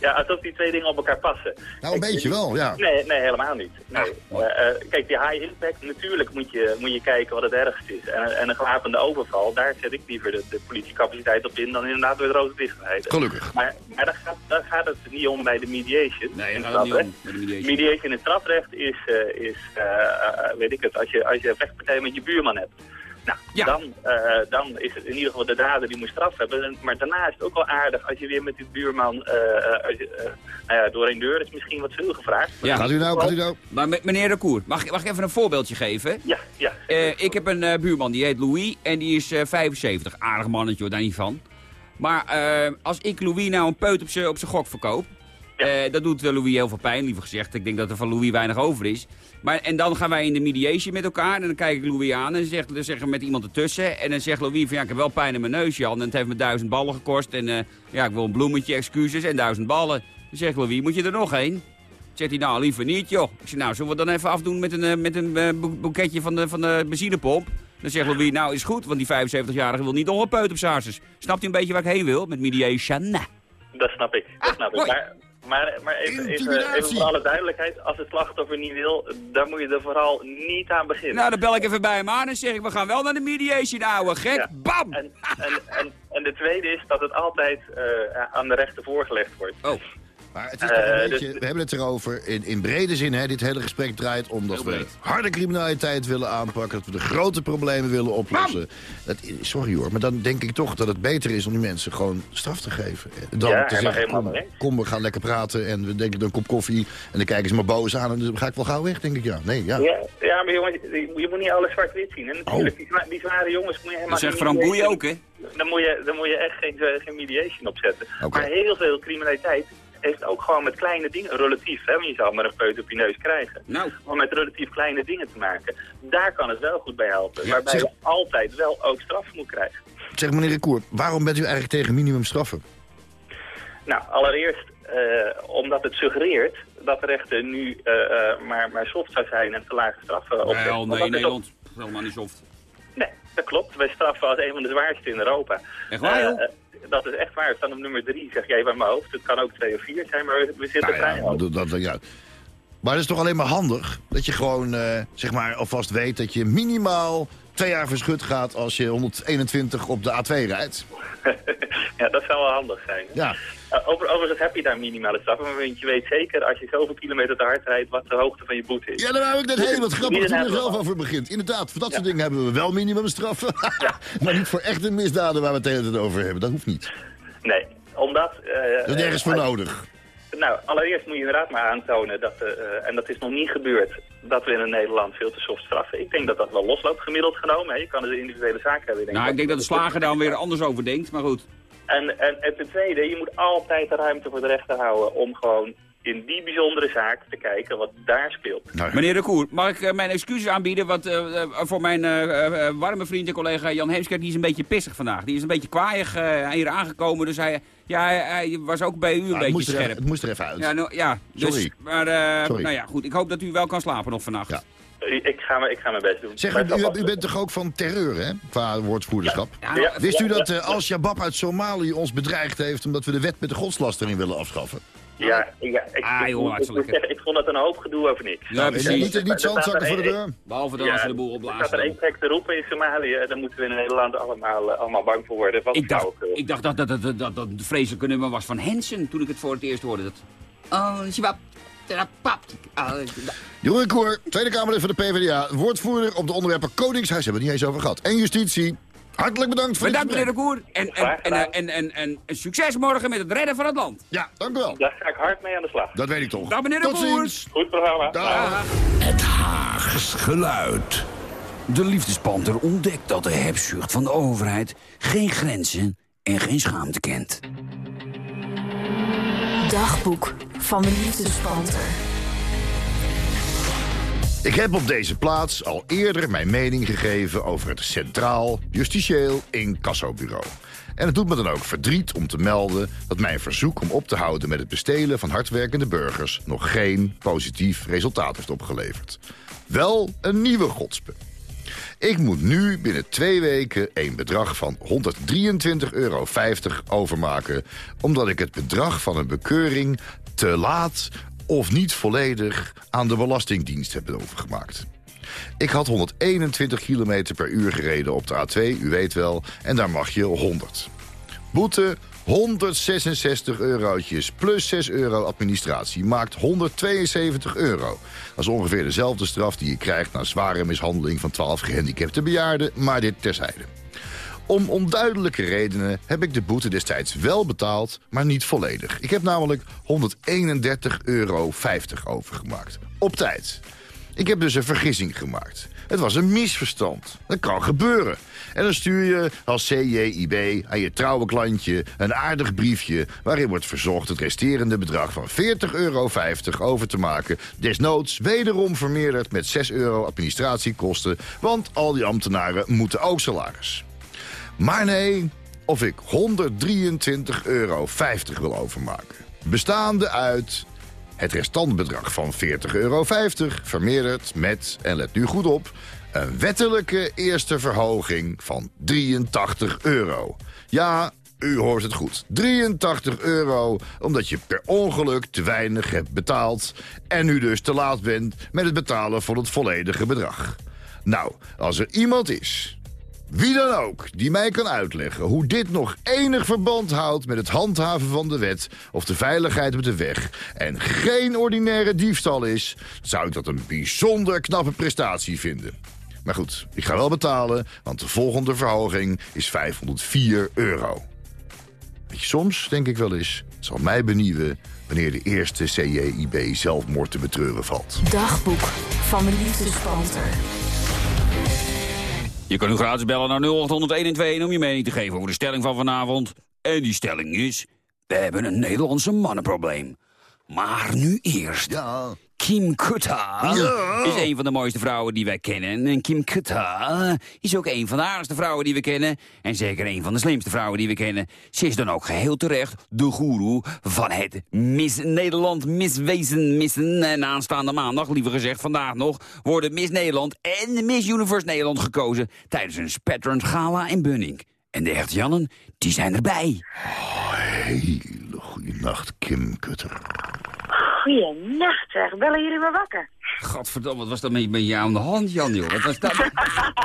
Speaker 9: Ja, alsof die twee dingen op elkaar passen.
Speaker 4: Nou, een beetje wel, ja.
Speaker 9: Nee, nee helemaal niet. Nee.
Speaker 3: Ah.
Speaker 9: Eh, eh, kijk, die high impact, natuurlijk moet je, moet je kijken wat het ergst is. En, en een gewapende overval, daar zet ik liever de, de politiecapaciteit op in dan inderdaad door het rode rijden.
Speaker 4: Gelukkig.
Speaker 9: Maar, maar daar, gaat, daar gaat het niet om bij de mediation.
Speaker 3: Nee, daar gaat het niet om,
Speaker 9: strafrecht.
Speaker 3: bij de mediation.
Speaker 9: Mediation in strafrecht is, eh, is weet ik het, als je, als je een vechtpartij met je buurman hebt. Nou,
Speaker 3: Ja.
Speaker 9: dan, eh, dan is het in ieder geval de dader die moet straf hebben. En- Maar daarna is het ook wel aardig als je weer met die buurman eh, eh, als je, eh, nou ja, door een deur is misschien wat veel gevraagd.
Speaker 3: Ja.
Speaker 4: Gaat u nou, gaat u nou?
Speaker 3: Maar me- meneer de Koer, mag, ik- mag ik even een voorbeeldje geven?
Speaker 9: Ja, ja.
Speaker 3: Eh, ik heb een buurman, die heet Louis en die is eh 75. Aardig mannetje, hoor, daar niet van. Maar als ik Louis nou een peut op zijn op zijn gok verkoop... eh, dat doet eh, Louis heel veel pijn, liever gezegd. Ik denk dat er van Louis weinig over is. Maar, en dan gaan wij in de mediation met elkaar. En dan kijk ik Louis aan en zegt, dan zeggen we met iemand ertussen. En dan zegt Louis van ja, ik heb wel pijn in mijn neus, Jan. En het heeft me duizend ballen gekost. En eh, ja, ik wil een bloemetje, excuses en duizend ballen. Dan zegt Louis, moet je er nog heen? Zegt hij, nou liever niet, joh. Ik zeg, nou, zullen we dan even afdoen met een, met een boek- boeketje van de, van de benzinepomp? Dan zegt Louis, nou is goed, want die 75-jarige wil niet nog een peut op. Snapt u een beetje waar ik heen wil met mediation?
Speaker 9: Dat snap ik. Dat snap ik. Maar, maar, maar even, even, even voor alle duidelijkheid, als het slachtoffer niet wil, dan moet je er vooral niet aan beginnen.
Speaker 3: Nou, dan bel ik even bij hem aan en zeg ik, we gaan wel naar de mediation, ouwe gek.
Speaker 9: Ja.
Speaker 3: Bam!
Speaker 9: En, en, en, en de tweede is dat het altijd eh, aan de rechter voorgelegd wordt.
Speaker 3: Oh,
Speaker 4: Maar het is toch een
Speaker 9: Eh,
Speaker 4: beetje,
Speaker 9: dus-
Speaker 4: we hebben het erover in, in brede zin, hè, dit hele gesprek draait om dat we harde criminaliteit willen aanpakken, dat we de grote problemen willen oplossen. Dat, sorry hoor, maar dan denk ik toch dat het beter is om die mensen gewoon straf te geven. Dan
Speaker 9: Ja,
Speaker 4: te zeggen, kom, we gaan lekker praten en we denken een kop koffie en dan kijken ze me boos aan en dan ga ik wel gauw weg, denk ik. Ja, nee, ja.
Speaker 9: Ja, ja maar jongens, je, moet niet alles zwart-wit zien. En natuurlijk,
Speaker 4: Oh.
Speaker 9: die, zwa- die zware jongens moet je helemaal
Speaker 3: dat zegt
Speaker 9: geen
Speaker 3: Frank Boeien ook, hè?
Speaker 9: Dan moet je, dan moet je echt geen, eh, geen mediation opzetten.
Speaker 4: Oké.
Speaker 9: Maar heel veel criminaliteit heeft ook gewoon met kleine dingen, relatief, hè, want je zal maar een peut op je neus krijgen.
Speaker 3: Nou,
Speaker 9: Maar met relatief kleine dingen te maken. Daar kan het wel goed bij helpen.
Speaker 3: Ja,
Speaker 9: waarbij
Speaker 4: zeg-
Speaker 9: je altijd wel ook straf moet krijgen.
Speaker 4: Zeg meneer Recour, waarom bent u eigenlijk tegen minimumstraffen?
Speaker 9: Nou, allereerst eh, omdat het suggereert dat de rechter nu eh, eh, maar, maar soft zou zijn en te lage straffen opzetten.
Speaker 3: nee,
Speaker 9: dat is
Speaker 3: Nederland. Helemaal niet soft.
Speaker 9: Nee, dat klopt. Wij straffen als een van de zwaarste in Europa.
Speaker 3: Echt waar, joh?
Speaker 9: Eh, eh, dat is echt waar. Het staat op nummer drie, zeg jij bij mijn hoofd. Het kan ook twee of vier zijn, maar we, we zitten
Speaker 4: Nou
Speaker 9: vrij
Speaker 4: ja,
Speaker 9: hoog.
Speaker 4: maar, dat, dat- ja. maar het is toch alleen maar handig dat je gewoon eh, zeg maar alvast weet dat je minimaal twee jaar verschut gaat als je 121 op de A2 rijdt.
Speaker 9: ja, dat zou wel handig zijn.
Speaker 4: Ja,
Speaker 9: Uh, over, overigens heb je daar minimale straffen, maar je weet zeker als je zoveel kilometer te hard rijdt wat de hoogte van je boete is.
Speaker 4: ja daar wou ik net heen. Wat grappig dat u er zelf over begint. Inderdaad, voor dat soort dingen hebben we wel minimumstraffen. maar niet voor echte misdaden waar we het de hele tijd over hebben. Dat hoeft niet.
Speaker 9: Nee, omdat... eh,
Speaker 4: Dat is nergens voor
Speaker 9: als-
Speaker 4: nodig.
Speaker 9: Nou, allereerst moet je inderdaad maar aantonen, dat, eh, eh, en dat is nog niet gebeurd, dat we in Nederland veel te soft straffen. Ik denk dat dat wel losloopt, gemiddeld genomen. Hè. Je kan de individuele zaak hebben.
Speaker 3: Nou, ik denk dat de slager daar weer anders over denkt, maar goed.
Speaker 9: En, en, en ten tweede, je moet altijd de ruimte voor de rechter houden om gewoon in die bijzondere zaak te kijken wat daar speelt.
Speaker 4: Nou,
Speaker 3: Meneer de Koer, mag ik eh, mijn excuses aanbieden? Want eh, voor mijn warme vriend en collega Jan Heemskerk, die is een beetje pissig vandaag. Die is een beetje kwaaiig eh, hier aangekomen. Dus hij, ja, hij, hij was ook bij u een
Speaker 4: nou, moest
Speaker 3: beetje
Speaker 4: er,
Speaker 3: scherp.
Speaker 4: het moest er even uit.
Speaker 3: Ja, nou, ja dus,
Speaker 4: Sorry.
Speaker 3: Maar, eh,
Speaker 4: Sorry.
Speaker 3: nou ja, goed. Ik hoop dat u wel kan slapen nog vannacht.
Speaker 4: Ja.
Speaker 9: Ik ga, me- ik ga mijn best doen.
Speaker 4: Zeg,
Speaker 9: Maar
Speaker 4: u, u, u bent toch ook van terreur, hè? Qua woordvoerderschap.
Speaker 3: Ja, nou,
Speaker 9: Ja.
Speaker 4: Wist u dat eh, Al-Shabaab uit Somalië ons bedreigd heeft... omdat we de wet met de godslastering willen afschaffen?
Speaker 9: Ja, ja ik,
Speaker 3: Ah, joh,
Speaker 9: ik, ik,
Speaker 3: hartstikke
Speaker 9: moet zeggen, ik vond dat een hoop gedoe over niks.
Speaker 3: Ja, precies.
Speaker 4: niet, niet, zandzakken voor de deur?
Speaker 3: Behalve dan als ze de boel
Speaker 9: er staat er
Speaker 3: opblazen.
Speaker 9: één plek te roepen in Somalië, en daar moeten we in Nederland allemaal, eh, allemaal bang voor worden. Wat
Speaker 3: Ik dacht,
Speaker 9: flauwekul.
Speaker 3: ik dacht dat dat, dat, dat, dat het vreselijke nummer was van Hansen toen ik het voor het eerst hoorde. Dat, oh, Shabab.
Speaker 4: Jeroen Koer, Tweede Kamerlid van de PvdA. Woordvoerder op de onderwerpen Koningshuis. Hebben we het niet eens over gehad. En justitie. Hartelijk bedankt voor
Speaker 3: Bedankt, meneer de. Koer. En, en, en, en, en, en, en succes morgen met het redden van het land.
Speaker 4: Ja, dank u wel.
Speaker 9: Daar ga ik hard mee aan de slag.
Speaker 4: Dat weet ik toch.
Speaker 3: Dag, meneer de
Speaker 4: Tot
Speaker 3: Koer.
Speaker 4: ziens.
Speaker 9: Goed programma.
Speaker 4: Dag.
Speaker 6: Het Haags geluid.
Speaker 3: De liefdespanter ontdekt dat de hebzucht van de overheid geen grenzen en geen schaamte kent.
Speaker 10: Dagboek van de liefdespanter.
Speaker 4: Ik heb op deze plaats al eerder mijn mening gegeven over het Centraal Justitieel Incassobureau. En het doet me dan ook verdriet om te melden dat mijn verzoek om op te houden met het bestelen van hardwerkende burgers nog geen positief resultaat heeft opgeleverd. Wel een nieuwe godspe. Ik moet nu binnen twee weken een bedrag van 123,50 euro overmaken... omdat ik het bedrag van een bekeuring te laat of niet volledig aan de Belastingdienst heb overgemaakt. Ik had 121 km per uur gereden op de A2, u weet wel, en daar mag je 100. Boete 166 eurotjes plus 6 euro administratie maakt 172 euro. Dat is ongeveer dezelfde straf die je krijgt na zware mishandeling van 12 gehandicapte bejaarden, maar dit terzijde. Om onduidelijke redenen heb ik de boete destijds wel betaald, maar niet volledig. Ik heb namelijk 131,50 euro overgemaakt. Op tijd. Ik heb dus een vergissing gemaakt. Het was een misverstand. Dat kan gebeuren. En dan stuur je als CJIB aan je trouwe klantje een aardig briefje... waarin wordt verzocht het resterende bedrag van 40,50 euro over te maken. Desnoods wederom vermeerderd met 6 euro administratiekosten... want al die ambtenaren moeten ook salaris. Maar nee, of ik 123,50 euro wil overmaken. Bestaande uit het restantbedrag van 40,50 euro vermeerderd met, en let nu goed op... een wettelijke eerste verhoging van 83 euro. Ja, u hoort het goed. 83 euro, omdat je per ongeluk te weinig hebt betaald... en nu dus te laat bent met het betalen van het volledige bedrag. Nou, als er iemand is wie dan ook die mij kan uitleggen hoe dit nog enig verband houdt met het handhaven van de wet of de veiligheid op de weg en geen ordinaire diefstal is, zou ik dat een bijzonder knappe prestatie vinden. Maar goed, ik ga wel betalen, want de volgende verhoging is 504 euro. Soms denk ik wel eens, zal mij benieuwen wanneer de eerste CJIB zelfmoord te betreuren valt.
Speaker 10: Dagboek van de liefdespanter.
Speaker 3: Je kan nu gratis bellen naar 0800 om je mening te geven over de stelling van vanavond. En die stelling is, we hebben een Nederlandse mannenprobleem. Maar nu eerst.
Speaker 4: Ja.
Speaker 3: Kim Kutta
Speaker 4: Ja.
Speaker 3: is een van de mooiste vrouwen die wij kennen. En Kim Kutta is ook een van de aardigste vrouwen die we kennen. En zeker een van de slimste vrouwen die we kennen. Ze is dan ook geheel terecht de goeroe van het Miss Nederland Miswezen Missen. En aanstaande maandag, liever gezegd vandaag nog... worden Miss Nederland en Miss Universe Nederland gekozen... tijdens een spetterend gala in Bunning. En de echte Jannen, die zijn erbij.
Speaker 4: Hele goede nacht, Kim Kutter.
Speaker 11: Goeienacht zeg, bellen jullie me wakker?
Speaker 3: Godverdomme, wat was dat met, met jou aan de hand, Jan, joh? Wat was dat?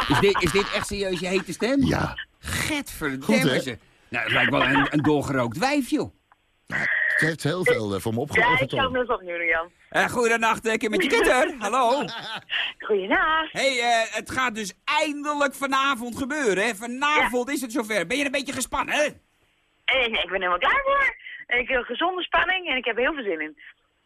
Speaker 3: is, dit, is dit echt serieus je hete stem?
Speaker 4: Ja. Hè?
Speaker 3: ze. Nou, het lijkt wel een, een doorgerookt wijf, joh.
Speaker 4: Het heeft heel veel eh, voor me
Speaker 11: Ja,
Speaker 4: opgeofferd.
Speaker 11: ik hem eens opnieuw Jan.
Speaker 3: Uh, goedenacht, uh, Kim met je kutter. Hallo.
Speaker 11: Goeienacht.
Speaker 3: hey, eh, het gaat dus eindelijk vanavond gebeuren, hè? Vanavond is het zover. Ben je een beetje gespannen, hè?
Speaker 11: Ik ben helemaal klaar voor. Ik wil gezonde spanning en ik heb er heel veel zin in.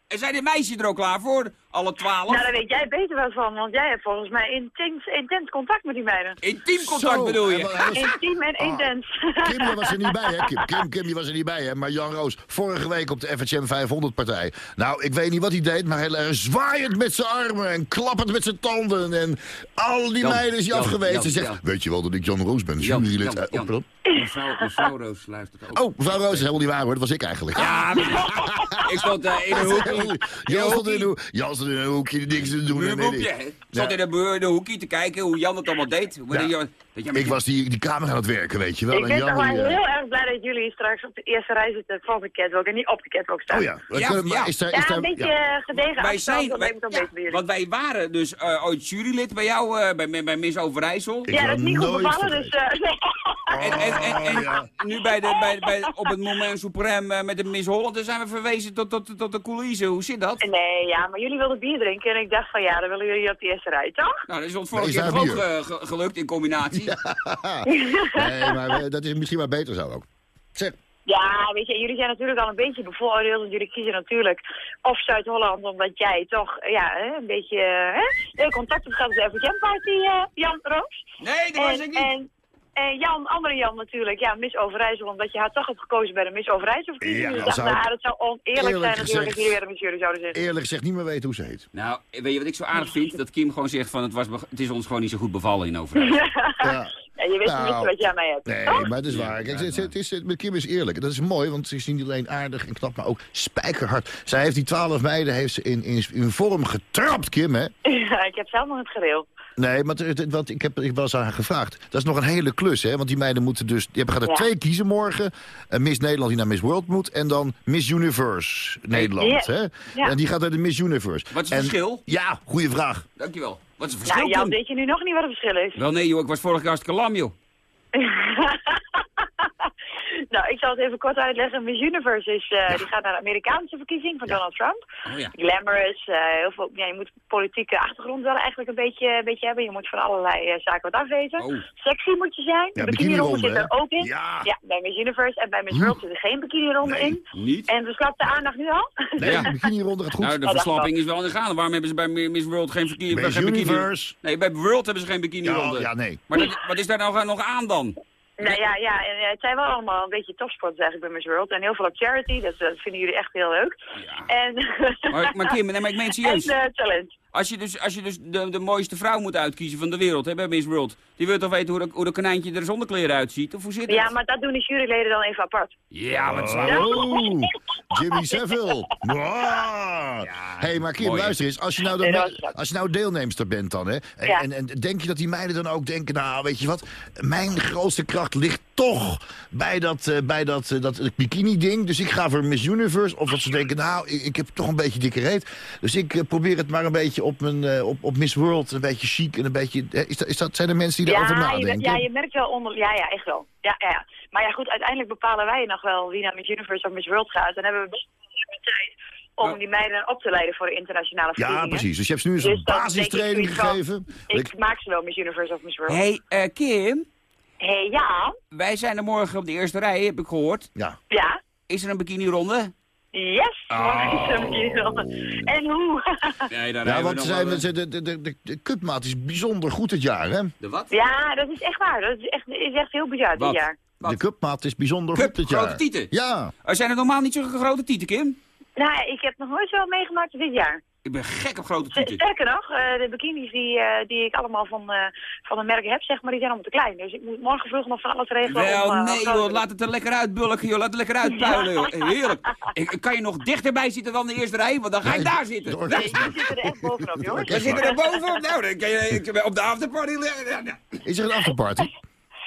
Speaker 3: En zijn de meisjes er ook klaar voor? Alle twaalf?
Speaker 11: Nou, daar weet jij beter wel van, want jij hebt volgens mij intens, intens contact met die meiden.
Speaker 3: Intiem contact
Speaker 4: Zo,
Speaker 3: bedoel
Speaker 4: hij
Speaker 3: je?
Speaker 4: hij was-
Speaker 11: Intiem en
Speaker 4: Ah.
Speaker 11: intens.
Speaker 4: Kim, was er niet bij, hè, Kim? Kim, Kim, die was er niet bij, hè? Maar Jan Roos, vorige week op de FHM 500-partij. Nou, ik weet niet wat hij deed, maar heel erg zwaaiend met zijn armen... en klappend met zijn tanden. En al die
Speaker 3: Jan,
Speaker 4: meiden is hij
Speaker 3: Jan,
Speaker 4: afgewezen.
Speaker 3: Jan,
Speaker 4: en zegt,
Speaker 3: Jan.
Speaker 4: weet je wel dat ik Jan Roos ben,
Speaker 3: Jan,
Speaker 4: jurylid...
Speaker 3: Jan,
Speaker 4: eh,
Speaker 3: Jan.
Speaker 4: oh, pardon?
Speaker 3: Mevrouw, mevrouw Roos luistert ook.
Speaker 4: Oh, mevrouw Roos, is helemaal niet waar, hoor. Dat was ik eigenlijk.
Speaker 3: Ja, maar- ik stond eh, in een hoekje.
Speaker 4: Jan stond in een, hoek- Jan stond in een hoekje niks te doen. en-
Speaker 3: Buurboepje, hè? Stond in de, buur, de hoekje te kijken hoe Jan het allemaal deed.
Speaker 4: Ja. Ik
Speaker 3: je-
Speaker 4: was die, die kamer aan het werken, weet je wel.
Speaker 11: Ik
Speaker 4: en
Speaker 11: ben
Speaker 4: Jan
Speaker 11: toch wel
Speaker 4: die, eh,
Speaker 11: heel erg blij dat jullie straks op de eerste rij zitten van de catwalk en niet op de catwalk staan.
Speaker 4: Oh ja.
Speaker 3: Ja,
Speaker 4: Maar
Speaker 3: ja.
Speaker 4: Is daar, is
Speaker 11: Ja,
Speaker 4: daar,
Speaker 11: een beetje
Speaker 4: ja.
Speaker 11: eh, gedegen
Speaker 3: Wij
Speaker 11: afstand,
Speaker 3: zijn, wij-
Speaker 11: bij
Speaker 3: want wij waren dus eh, ooit jurylid bij jou, eh, bij, bij Miss Overijssel.
Speaker 4: Ik
Speaker 11: Ja, dat is niet goed bevallen, dus...
Speaker 3: En, en, en, en nu bij de, bij, bij, op het moment suprem eh, met de Miss Holland, dan zijn we verwezen tot, tot, tot de coulissen. Hoe zit dat?
Speaker 11: Nee, ja, maar jullie wilden bier drinken en ik dacht van ja, dan willen jullie op de eerste rij, toch?
Speaker 3: Nou, dat is ons vorige keer ook eh, ge- gelukt in combinatie.
Speaker 4: Nee, maar dat is misschien maar beter zo ook. Zeg,
Speaker 11: Ja, weet je, jullie zijn natuurlijk al een beetje bevooroordeeld. Want jullie kiezen natuurlijk of Zuid-Holland, omdat jij toch ja, hè, een beetje hè, eh, contact hebt gehad met de FGM Party, eh, Jan Roos.
Speaker 3: Nee, dat was ik niet.
Speaker 11: En, en Jan, andere Jan natuurlijk, ja, Miss Overijssel, omdat je haar toch hebt gekozen bij de Miss Overijssel verkiezingen.
Speaker 4: Ja,
Speaker 11: dus
Speaker 4: dat zou-
Speaker 11: nou, dat zou oneerlijk
Speaker 4: eerlijk
Speaker 11: zijn natuurlijk
Speaker 4: gezegd-
Speaker 11: als jullie weer met jullie zouden zitten.
Speaker 4: eerlijk gezegd niet meer weten hoe ze heet.
Speaker 3: Nou, weet je wat ik zo aardig vind? Dat Kim gewoon zegt van het, was, het is ons gewoon niet zo goed bevallen in Overijssel.
Speaker 4: Ja.
Speaker 11: En je wist
Speaker 4: Nou,
Speaker 11: tenminste wat jij aan mij hebt.
Speaker 4: Nee,
Speaker 11: toch?
Speaker 4: maar het is waar. Kijk, het, het is, met Kim is eerlijk. Dat is mooi, want ze is niet alleen aardig en knap, maar ook spijkerhard. Zij heeft die twaalf meiden heeft ze in, in, in vorm getrapt, Kim, hè?
Speaker 11: Ja, ik heb zelf nog het gereel.
Speaker 4: Nee, maar het- want ik heb ik was aan haar gevraagd. Dat is nog een hele klus, hè? Want die meiden moeten dus... Hebben gaat er
Speaker 11: Ja.
Speaker 4: twee kiezen morgen. Een Miss Nederland die naar Miss World moet. En dan Miss Universe Nederland,
Speaker 11: Ja.
Speaker 4: hè?
Speaker 11: Ja.
Speaker 4: En die gaat naar de Miss Universe.
Speaker 3: Wat is het
Speaker 4: En-
Speaker 3: verschil?
Speaker 4: Ja, goede vraag.
Speaker 3: Dankjewel. Wat is het verschil,
Speaker 11: Nou, Jan, weet je nu nog niet wat het verschil is?
Speaker 3: Wel nee joh, ik was vorige keer hartstikke lam joh.
Speaker 11: nou, ik zal het even kort uitleggen. Miss Universe is, eh, die gaat naar de Amerikaanse verkiezing van Donald Trump.
Speaker 3: Oh ja.
Speaker 11: Glamorous, eh, heel veel, ja, je moet politieke achtergrond wel eigenlijk een beetje, een beetje hebben. Je moet van allerlei eh, zaken wat afwezen.
Speaker 3: Oh.
Speaker 11: Sexy moet je zijn.
Speaker 4: Ja,
Speaker 11: de bikini-ronde
Speaker 4: bikini-ronde,
Speaker 11: zit er ook in.
Speaker 4: Ja.
Speaker 11: bij Miss Universe en bij Miss World zit er geen bikini-ronde in.
Speaker 3: Niet?
Speaker 11: En verslapt de aandacht nu al?
Speaker 4: Nee,
Speaker 3: Ja.
Speaker 4: de bikini-ronde gaat goed.
Speaker 3: Nou, de
Speaker 11: dat
Speaker 3: verslapping is wel in de gaten. Waarom hebben ze bij Miss World geen, verkeer,
Speaker 4: Miss
Speaker 3: geen bikini?
Speaker 4: Universe.
Speaker 3: Nee, bij World hebben ze geen bikini
Speaker 4: Ja,
Speaker 3: ronde.
Speaker 4: ja, nee.
Speaker 3: Maar dat- wat is daar nou nog aan dan?
Speaker 11: Nou ja, ja, en, eh, het zijn wel allemaal een beetje topsporters eigenlijk bij Miss World. En heel veel op charity, dat, dat vinden jullie echt heel leuk.
Speaker 3: Ja.
Speaker 11: En,
Speaker 3: Maar, maar Kim, nee, maar ik meen serieus.
Speaker 11: en eh, talent.
Speaker 3: Als je dus, als je dus de, de mooiste vrouw moet uitkiezen van de wereld, hè, bij Miss World. Die wil toch weten hoe de, hoe de konijntje er zonder kleren uitziet? Of hoe zit het?
Speaker 11: Ja, maar dat doen de juryleden dan even apart.
Speaker 3: Ja, wat zwaar.
Speaker 4: Oh, Jimmy Savile. Wow. hey, maar Kim,
Speaker 3: mooi,
Speaker 4: luister eens. Als je nou, dan,
Speaker 11: het.
Speaker 4: als je nou deelnemster bent dan, hè. En,
Speaker 11: Ja.
Speaker 4: en, en denk je dat die meiden dan ook denken... Nou, weet je wat? Mijn grootste kracht ligt toch bij dat, eh, bij dat, eh, dat bikini-ding. Dus ik ga voor Miss Universe. Of dat ze denken, nou, ik, ik heb toch een beetje dikke reet. Dus ik eh, probeer het maar een beetje op, mijn, eh, op, op Miss World. Een beetje chic en een beetje... eh, Is dat, is dat, zijn er mensen die daarover
Speaker 11: Ja je,
Speaker 4: nadenken?
Speaker 11: ja, je merkt wel onder... Ja, ja, echt wel. Ja, ja, ja. Maar ja, goed, uiteindelijk bepalen wij nog wel wie naar Miss Universe of Miss World gaat. Dan hebben we best wel tijd om die meiden op te leiden voor de internationale verkiezingen.
Speaker 4: Ja, precies. Dus je hebt ze nu een
Speaker 11: Dus dan
Speaker 4: basistraining gegeven. Ik-
Speaker 11: Ik maak ze wel Miss Universe of Miss World.
Speaker 3: Hé, hey, eh, Kim,
Speaker 11: hey, ja.
Speaker 3: wij zijn er morgen op de eerste rij, heb ik gehoord.
Speaker 4: Ja.
Speaker 11: Ja.
Speaker 3: Is er een bikini-ronde?
Speaker 11: Yes.
Speaker 3: Oh.
Speaker 11: Morgen is er een bikini-ronde. En hoe?
Speaker 3: Nee, daar
Speaker 4: Ja, want ze zijn, ze- de, de, de, de, de cupmaat is bijzonder goed dit jaar, hè?
Speaker 3: De wat?
Speaker 11: ja, dat is echt waar. Dat is echt, is echt heel bizar
Speaker 3: Wat?
Speaker 11: dit jaar.
Speaker 3: Wat?
Speaker 4: De cupmaat is bijzonder
Speaker 3: Cup,
Speaker 4: goed dit jaar.
Speaker 3: grote tieten?
Speaker 4: Ja.
Speaker 3: Er zijn er normaal niet zulke grote tieten, Kim?
Speaker 11: Nou, ik heb nog nooit zo meegemaakt dit jaar.
Speaker 3: Ik ben gek op grote tieten.
Speaker 11: Sterker nog, eh, de bikinis die, eh, die ik allemaal van, eh van een merk heb, zeg maar, die zijn allemaal te klein. Dus ik moet morgen vroeg nog van alles regelen.
Speaker 3: Wel,
Speaker 11: om,
Speaker 3: nee joh, laat het er lekker uitbulken joh, laat het lekker uitpuilen joh. Heerlijk. Ik, kan je nog dichterbij zitten dan de eerste rij? Want dan ga ik daar zitten.
Speaker 4: de
Speaker 11: Nee,
Speaker 4: orkestbak.
Speaker 11: die zitten er echt bovenop, joh.
Speaker 3: We zitten er bovenop. Nou, dan kan je op de afterparty...
Speaker 4: Is er een afterparty?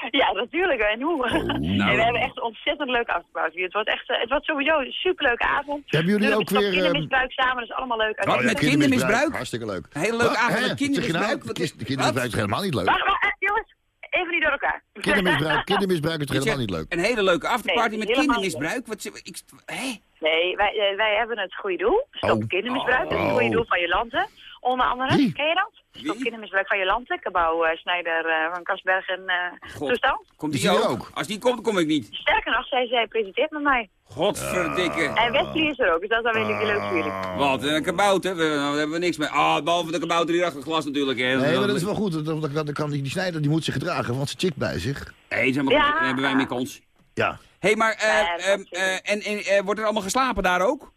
Speaker 11: Ja, natuurlijk. En hoe?
Speaker 4: Oh,
Speaker 11: en
Speaker 3: nou.
Speaker 11: we hebben echt een ontzettend leuke afterparty. Het wordt echt, eh, het wordt sowieso een superleuke avond.
Speaker 4: Hebben jullie ook
Speaker 11: met
Speaker 4: weer,
Speaker 11: kindermisbruik samen, dat is allemaal leuk. Uiteindelijk-
Speaker 3: met kindermisbruik?
Speaker 4: Hartstikke leuk.
Speaker 3: Een hele leuke avond met kindermisbruik.
Speaker 4: Je nou,
Speaker 3: Wat-
Speaker 4: kist- kindermisbruik is helemaal niet leuk.
Speaker 11: Wacht, wacht, eh, jongens. Even niet door elkaar.
Speaker 4: Kindermisbruik, kindermisbruik is helemaal niet leuk.
Speaker 3: Een hele leuke afterparty
Speaker 11: Nee,
Speaker 3: met kindermisbruik. Wat, ze- ik, hé?
Speaker 11: Nee, wij, eh, wij hebben het goede doel. Stop
Speaker 4: Oh.
Speaker 11: kindermisbruik. Dat is het goede
Speaker 4: Oh.
Speaker 11: doel van Jolante. Onder andere.
Speaker 4: Wie?
Speaker 11: Ken je dat?
Speaker 3: Wie?
Speaker 11: kindermisbruik van Jolante. Cabau eh, Snijder eh, van Kasberg en eh toestand.
Speaker 3: Komt
Speaker 4: Is
Speaker 3: die
Speaker 4: die
Speaker 3: ook?
Speaker 4: ook?
Speaker 3: Als die komt, kom ik niet.
Speaker 11: Sterker nog, zij, zij presenteert met mij.
Speaker 3: Godverdikke.
Speaker 11: En Wesley is er ook, dus dat is dan weer niet leuk voor jullie.
Speaker 3: Wat, een kabouter? We, daar hebben we niks mee. Ah, behalve de kabouter hier achter het glas natuurlijk. Hè.
Speaker 4: Nee, maar dat is wel goed. Dan, dan, dan kan die, die snijder die moet zich gedragen, want ze chick bij zich.
Speaker 3: Hé, zeg maar,
Speaker 11: Ja.
Speaker 3: dan hebben wij meer kans.
Speaker 4: Ja.
Speaker 3: Hé, maar eh,
Speaker 11: dat
Speaker 3: ehm,
Speaker 11: is
Speaker 3: eh, en, en wordt er allemaal geslapen daar ook?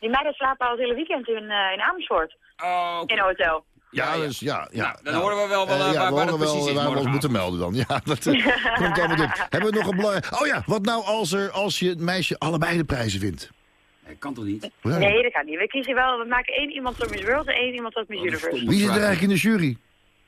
Speaker 11: Die meiden slapen al het hele weekend in, eh, in Amersfoort.
Speaker 3: Oh, oké.
Speaker 11: In een hotel.
Speaker 4: Ja, dus ja. ja
Speaker 3: Nou, dan horen we wel wel,
Speaker 4: Eh, ja,
Speaker 3: waar-
Speaker 4: we
Speaker 3: waar dat precies
Speaker 4: wel
Speaker 3: is
Speaker 4: waar we ons moeten melden dan. Ja, dat eh, komt allemaal dit. Hebben we nog een belangrijk... Oh ja, wat nou als, er, als je het meisje allebei de prijzen wint?
Speaker 3: Nee, kan toch niet?
Speaker 4: Ja.
Speaker 11: Nee, dat kan niet. We kiezen wel, we maken één iemand tot Miss World en één iemand tot Miss
Speaker 3: Oh, dat
Speaker 11: Universe.
Speaker 4: Wie zit er eigenlijk in de jury?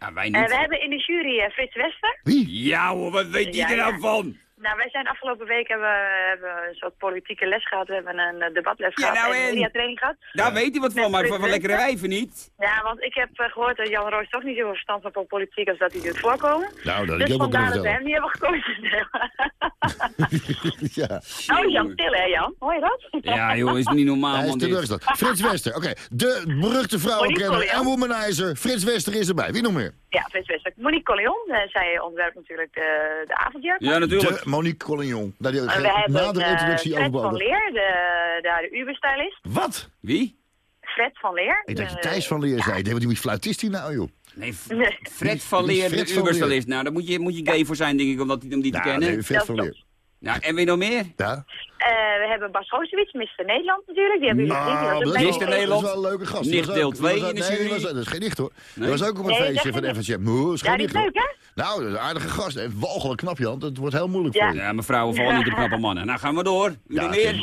Speaker 3: Ja, wij
Speaker 11: Eh,
Speaker 3: niet.
Speaker 11: we hebben in de jury eh, Frits Wester.
Speaker 4: Wie?
Speaker 3: Ja hoor, wat weet die
Speaker 11: Ja,
Speaker 3: er nou
Speaker 11: ja.
Speaker 3: van?
Speaker 11: Nou, wij zijn afgelopen week hebben, we- hebben een soort politieke les gehad. We hebben een eh, debatles
Speaker 3: Ja,
Speaker 11: gehad
Speaker 3: nou,
Speaker 11: en een
Speaker 3: en?
Speaker 11: mediatraining gehad.
Speaker 3: Daar weet hij wat van, maar van, van lekkere wijven niet.
Speaker 11: Ja, want ik heb eh, gehoord dat Jan Roos toch niet zoveel verstand van politiek als dat hij doet voorkomen.
Speaker 4: Nou, dat
Speaker 11: dus
Speaker 4: ik
Speaker 11: vandaar dat we hem niet hebben gekozen.
Speaker 4: ja.
Speaker 11: oh, Jan Tille, hè Jan? Hoor je dat?
Speaker 3: Ja, joh, is niet normaal,
Speaker 4: Hij is teleurgesteld. Frits Wester, oké. De beruchte vrouwenkenner
Speaker 11: Monique
Speaker 4: en womanizer. Frits Wester is erbij. Wie nog meer?
Speaker 11: Ja, Frits Wester. Monique Collion, eh, zij ontwerpt natuurlijk de, de avondjurk.
Speaker 3: Ja, natuurlijk.
Speaker 4: De Monique Collignon. Nou, die
Speaker 11: En we hebben
Speaker 4: nadere
Speaker 11: eh,
Speaker 4: introductie
Speaker 11: Fred van. Leer, de, de, de Uber-stylist.
Speaker 4: Wat?
Speaker 3: Wie?
Speaker 11: Fred van Leer.
Speaker 4: Ik dacht je Thijs van Leer zei. Wat die fluitist die nou, joh?
Speaker 3: Nee. Fred van Leer,
Speaker 4: Fred
Speaker 3: de Uberstylist. Nou, daar moet je, moet je gay voor zijn, denk ik, om, dat, om die te
Speaker 4: Nou,
Speaker 3: kennen.
Speaker 4: nee, Fred
Speaker 11: Dat
Speaker 4: van. Leer.
Speaker 3: Nou, en weer nog meer?
Speaker 4: Ja?
Speaker 11: Eh, we hebben Bas Goosewits, Mr. Nederland natuurlijk. Die hebben jullie gezien.
Speaker 4: Nou, dat
Speaker 3: Mr. Nederland.
Speaker 4: Dat is wel een leuke gast.
Speaker 3: Nicht deel
Speaker 4: ook- die
Speaker 3: twee
Speaker 4: was-
Speaker 3: in de
Speaker 4: nee,
Speaker 3: jury.
Speaker 4: was- Dat is geen nicht, hoor.
Speaker 3: Nee?
Speaker 4: Dat was ook op een
Speaker 11: Nee,
Speaker 4: feestje
Speaker 11: dat
Speaker 4: van FHM. Moe, is geen
Speaker 11: Ja, die
Speaker 4: nicht,
Speaker 11: is leuk, hè?
Speaker 4: Nou, dat is een aardige gast. En walgelijk knap, Jan. Het wordt heel moeilijk
Speaker 11: Ja.
Speaker 4: voor je.
Speaker 3: Ja, mevrouwen vallen niet op knappe mannen. Nou, gaan we door. Wie
Speaker 4: Ja,
Speaker 3: meer?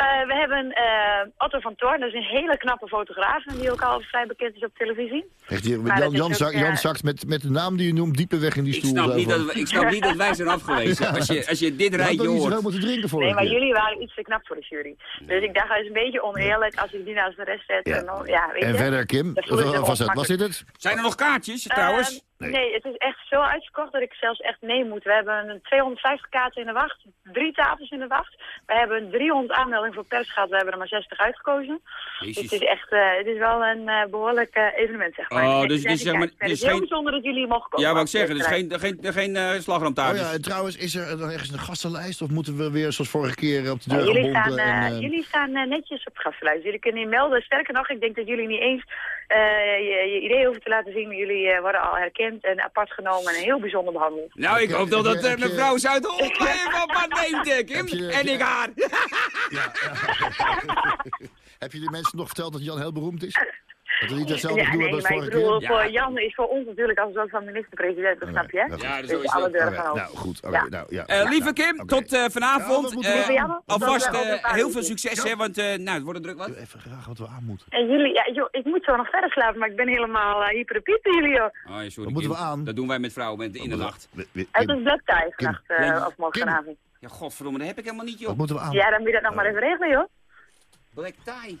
Speaker 11: Eh, we hebben eh, Otto van Toorn, dat is een hele knappe fotograaf. En die ook al vrij bekend is op televisie.
Speaker 4: Echt Jan, Jan, zak,
Speaker 11: eh,
Speaker 4: Jan zakt met, met de naam die je noemt diepe weg in die
Speaker 3: Ik
Speaker 4: stoel.
Speaker 3: snap,
Speaker 4: zo
Speaker 3: niet dat, we- ik snap niet dat wij zijn afgewezen. Als je, als je dit
Speaker 4: Je had
Speaker 3: rijtje hoort.
Speaker 4: zoveel moeten drinken voor
Speaker 11: Nee, maar jullie waren iets te knap voor de jury. Dus ik dacht, dat is een beetje oneerlijk als ik die naast de rest zet.
Speaker 4: Ja.
Speaker 11: En, dan, ja, weet
Speaker 4: En
Speaker 11: je.
Speaker 4: verder, Kim?
Speaker 11: Ik
Speaker 4: was, het, was dit het?
Speaker 3: Zijn er nog kaartjes, trouwens?
Speaker 4: Nee.
Speaker 11: nee. het is echt zo uitverkocht dat ik zelfs echt mee moet. We hebben een 250 kaarten in de wacht, drie tafels in de wacht. We hebben 300 aanmeldingen voor pers gehad, we hebben er maar 60 uitgekozen. Dus het is echt, eh, het is wel een eh, behoorlijk eh, evenement, zeg maar.
Speaker 3: Oh, dus- dus zeg maar,
Speaker 11: ik vind
Speaker 3: dus
Speaker 11: het heel
Speaker 3: geen-
Speaker 11: bijzonder dat jullie mogen komen.
Speaker 3: Ja, wat ik zeggen, dus geen, geen, geen eh
Speaker 4: Oh
Speaker 3: slagroomtaartjes.
Speaker 4: ja, en trouwens, is er dan ergens een gastenlijst? Of moeten we weer zoals vorige keer op de
Speaker 11: Ja,
Speaker 4: deur
Speaker 11: jullie, eh,
Speaker 4: en, eh,
Speaker 11: jullie staan netjes op gastlijst. Jullie kunnen je melden. Sterker nog, ik denk dat jullie niet eens je, je idee hoeven te laten zien. Maar jullie eh, worden al herkend en apart genomen en heel bijzonder behandeld.
Speaker 3: Nou, ik hoop dat dat eh,
Speaker 4: je-
Speaker 3: mevrouw Zuidholt even op wat neemt, eh, Kim.
Speaker 4: Je-
Speaker 3: En ik haar.
Speaker 4: Ja, ja. Heb je die mensen nog verteld dat Jan heel beroemd is? Dat niet hetzelfde
Speaker 11: ja,
Speaker 4: doen
Speaker 11: nee,
Speaker 4: als
Speaker 11: maar ik bedoel,
Speaker 4: keer?
Speaker 11: voor Jan is voor ons natuurlijk als soort van minister-president, dat snap je? hè?
Speaker 4: Ja,
Speaker 11: Dus
Speaker 3: is
Speaker 11: alle
Speaker 3: dat.
Speaker 11: deuren open.
Speaker 4: nou, goed. Nou, ja.
Speaker 3: Lieve Kim, tot vanavond. Eh, alvast
Speaker 11: dat
Speaker 3: eh,
Speaker 11: ook
Speaker 3: heel veel succes, hè, want eh, nou, het wordt een druk wat.
Speaker 4: Even graag wat we aan moeten.
Speaker 11: En jullie, ja, joh, ik moet zo nog verder slapen, maar ik ben helemaal uh, hyper de piep jullie, joh.
Speaker 3: Oh, ja, sorry,
Speaker 4: Wat moeten we aan?
Speaker 3: Dat doen wij met vrouwen met, in de nacht.
Speaker 11: Het is bloed thuis vannacht, of morgen
Speaker 4: Kim.
Speaker 11: vanavond.
Speaker 3: Ja, godverdomme, dat heb ik helemaal niet,
Speaker 4: Wat
Speaker 3: joh.
Speaker 4: moeten we aan?
Speaker 11: Ja, dan moet je dat nog maar even regelen, joh.
Speaker 3: Black tie.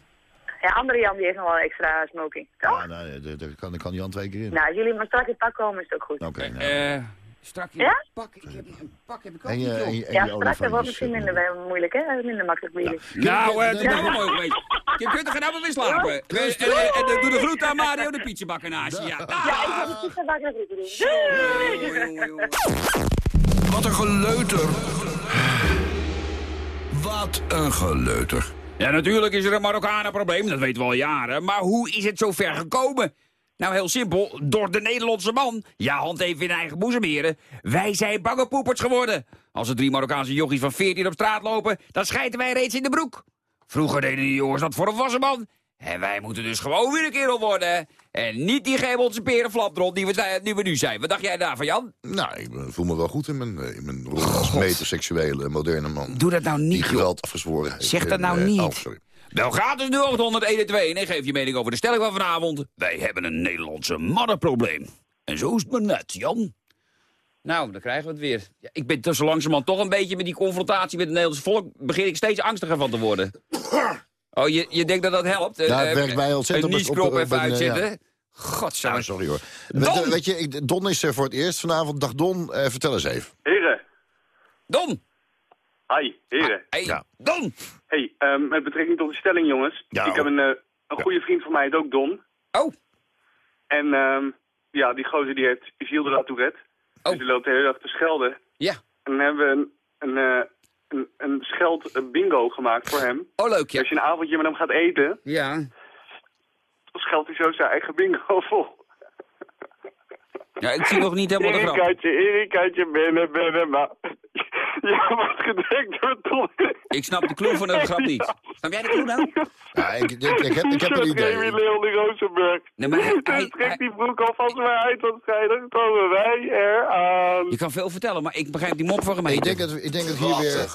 Speaker 11: Ja, andere Jan die heeft nog wel extra smoking, toch?
Speaker 4: Ja, nou, daar- daar kan, daar kan Jan twee keer in.
Speaker 11: Nou, als jullie maar strak in pak komen, is het ook goed.
Speaker 4: Oké, nou.
Speaker 3: Eh, strak in
Speaker 11: Ja?
Speaker 3: pak. Ik heb een pak heb ik ook
Speaker 4: En
Speaker 3: niet,
Speaker 4: je, en je, en
Speaker 11: Ja,
Speaker 4: je
Speaker 11: strak, dat wordt misschien
Speaker 4: eh,
Speaker 11: minder bij- moeilijk, hè? Minder makkelijk bij jullie.
Speaker 3: Nou, eh, het is
Speaker 11: Ja.
Speaker 3: allemaal mooi geweest. Kim, kunt er gaan nou weer slapen. Eh, En, en, en, doe de groet aan Mario, de pizzabakker naast je. Ja.
Speaker 11: Ja, ik ga de doen.
Speaker 3: Jongen.
Speaker 6: Wat een geleuter. Wat een geleuter.
Speaker 3: Ja, natuurlijk is er een Marokkanenprobleem, dat weten we al jaren. Maar hoe is het zo ver gekomen? Nou, heel simpel, door de Nederlandse man. Ja, hand even in eigen boezem, heren. Wij zijn bange poepers geworden. Als er drie Marokkaanse jochies van 14 op straat lopen, dan schijten wij reeds in de broek. Vroeger deden die jongens dat voor een wassenman. En wij moeten dus gewoon weer een kerel worden. En niet die Gebelse perenflapdrol die we, die we nu zijn. Wat dacht jij daarvan, Jan?
Speaker 4: Nou, ik voel me wel goed in mijn, eh, in mijn rol als meterseksuele moderne man.
Speaker 3: Doe dat nou
Speaker 4: Die
Speaker 3: niet, joh.
Speaker 4: geweld afgezworen heeft.
Speaker 3: Zeg dat
Speaker 4: En,
Speaker 3: nou niet.
Speaker 4: Oh, sorry.
Speaker 3: Bel gratis nu 801 en geef je mening over de stelling van vanavond. Wij hebben een Nederlandse mannenprobleem. En zo is het maar net, Jan. Nou, dan krijgen we het weer. Ja, ik ben tussen langzamerhand toch een beetje met die confrontatie met het Nederlandse volk... begin ik steeds angstiger van te worden. Oh, je, je denkt dat dat helpt?
Speaker 4: Ja, het
Speaker 3: Eh,
Speaker 4: werkt mij ontzettend
Speaker 3: Een
Speaker 4: op- op-
Speaker 3: nieskrop
Speaker 4: op
Speaker 3: even
Speaker 4: een, eh,
Speaker 3: uitzetten.
Speaker 4: ja.
Speaker 3: Godzijdank.
Speaker 4: Nou, sorry hoor.
Speaker 3: Don!
Speaker 4: Weet, weet je, ik- Don is er voor het eerst vanavond. Dag Don, eh, vertel eens even.
Speaker 9: Heren,
Speaker 3: Don!
Speaker 9: hi, heren.
Speaker 3: Hey,
Speaker 4: Ja.
Speaker 3: Don!
Speaker 9: Hey, ehm, met betrekking tot de stelling, jongens.
Speaker 4: Ja,
Speaker 9: ik heb een, eh, een goede vriend van mij, heet ook Don.
Speaker 3: Oh,
Speaker 9: En ehm, ja, die gozer die heeft Gilles de la Tourette.
Speaker 3: Oh.
Speaker 9: Dus die loopt de hele dag te schelden.
Speaker 3: ja.
Speaker 9: En dan hebben we een, een, eh, een, een scheld bingo gemaakt voor hem.
Speaker 3: Oh, leuk, ja.
Speaker 9: Als je een avondje met hem gaat eten,
Speaker 3: Ja.
Speaker 9: scheldt hij zo zijn eigen bingo vol.
Speaker 3: Ja, ik zie nog niet helemaal de grap.
Speaker 9: Erikaatje, Erikaatje, binnen, binnen, maar... Ja, wat gedekt door Ton.
Speaker 3: Ik snap de clue van de grap niet. Snap jij de clue nou?
Speaker 4: Ja, ik, ik, ik heb, ik heb een idee.
Speaker 9: Remy Leon Rosenberg.
Speaker 3: Nee, maar hij- hij-
Speaker 9: trek
Speaker 3: hij-
Speaker 9: die broek af als wij uit wat scheiden, komen wij eraan.
Speaker 3: Je kan veel vertellen, maar ik begrijp die mop van
Speaker 4: Ik
Speaker 3: gemeen.
Speaker 4: denk dat, ik denk dat hier weer...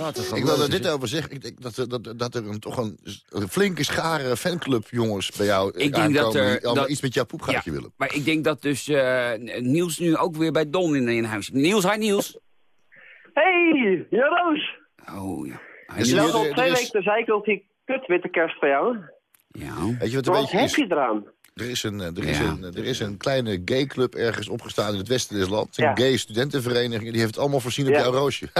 Speaker 3: Wat een
Speaker 4: Ik wil er dit over zeggen. Ik denk dat, er- dat, dat er een, toch een, een flinke schare fanclub jongens bij jou
Speaker 3: Ik denk dat er-
Speaker 4: die allemaal
Speaker 3: dat-
Speaker 4: iets met jouw poepgaatje
Speaker 3: Ja,
Speaker 4: willen.
Speaker 3: Maar ik denk dat dus eh, Niels nu ook weer bij Don in, in huis. Niels, hi Niels.
Speaker 12: Hey, ja Roos.
Speaker 3: Oh, ja.
Speaker 4: Is
Speaker 12: Je
Speaker 4: er
Speaker 12: loopt
Speaker 4: hier-
Speaker 12: al twee
Speaker 4: is-
Speaker 12: weken te zeiken op die kutwitte kerst van jou.
Speaker 3: Ja.
Speaker 4: Weet je wat een
Speaker 12: Wat
Speaker 4: beetje
Speaker 12: heb
Speaker 4: is?
Speaker 12: je eraan?
Speaker 4: Er is, een, eh, er, is
Speaker 3: Ja.
Speaker 4: een, er is een kleine gayclub ergens opgestaan in het westen des lands. Een
Speaker 12: Ja.
Speaker 4: gay studentenvereniging. Die heeft het allemaal voorzien op
Speaker 12: Ja.
Speaker 4: jouw roosje.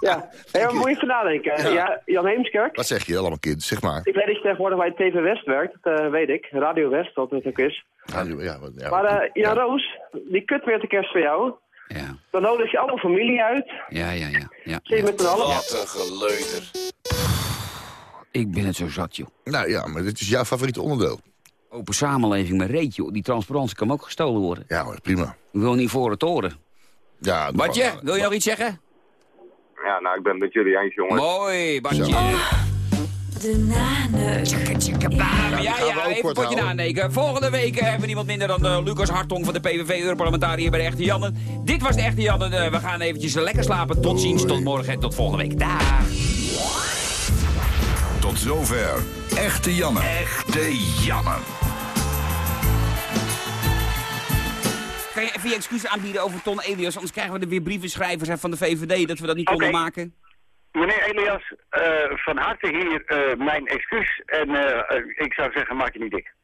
Speaker 12: Ja, hey, maar moet je even nadenken. Ja. Jan Heemskerk,
Speaker 4: Wat zeg je allemaal, kind? Zeg maar.
Speaker 12: ik weet dat je tegenwoordig bij TV West werkt, dat eh, weet ik. Radio West, wat het ook is.
Speaker 4: Ja, ja,
Speaker 12: Maar eh Jan Roos, die kutwitte kerst van jou,
Speaker 3: Ja,
Speaker 12: dan nodig je alle familie uit.
Speaker 3: ja, ja, ja. ja.
Speaker 12: Zit je met z'n allen?
Speaker 6: Wat een geleuter.
Speaker 3: Ik ben het zo zat, joh.
Speaker 4: Nou ja, maar dit is jouw favoriete onderdeel.
Speaker 3: Open samenleving met reet, joh. Die transparantie kan ook gestolen worden.
Speaker 4: Ja, maar prima.
Speaker 3: Ik wil niet voor het horen.
Speaker 4: Ja, doe
Speaker 3: Bartje,
Speaker 4: maar.
Speaker 3: wil je nog iets zeggen?
Speaker 13: Ja, nou, ik ben met jullie eens, jongens.
Speaker 3: Mooi, Bartje.
Speaker 10: De naneuk.
Speaker 3: Ja, ja, ja, even
Speaker 4: kort
Speaker 3: potje naneken. Volgende week eh, hebben we niemand minder dan eh, Lucas Hartong van de PVV, Europarlementariër bij de Echte Janne. Dit was de Echte Janne. Eh, we gaan eventjes lekker slapen. Tot ziens, tot morgen en tot volgende week. Dag.
Speaker 6: Tot zover. Echte Janne. Echte Janne.
Speaker 3: Kan je even je excuses aanbieden over Ton Elias? Anders krijgen we er weer brievenschrijvers hè, van de VVD dat we dat niet konden maken.
Speaker 7: Meneer Elias, eh, van harte hier eh, mijn excuus. En eh, ik zou zeggen, maak je niet dik.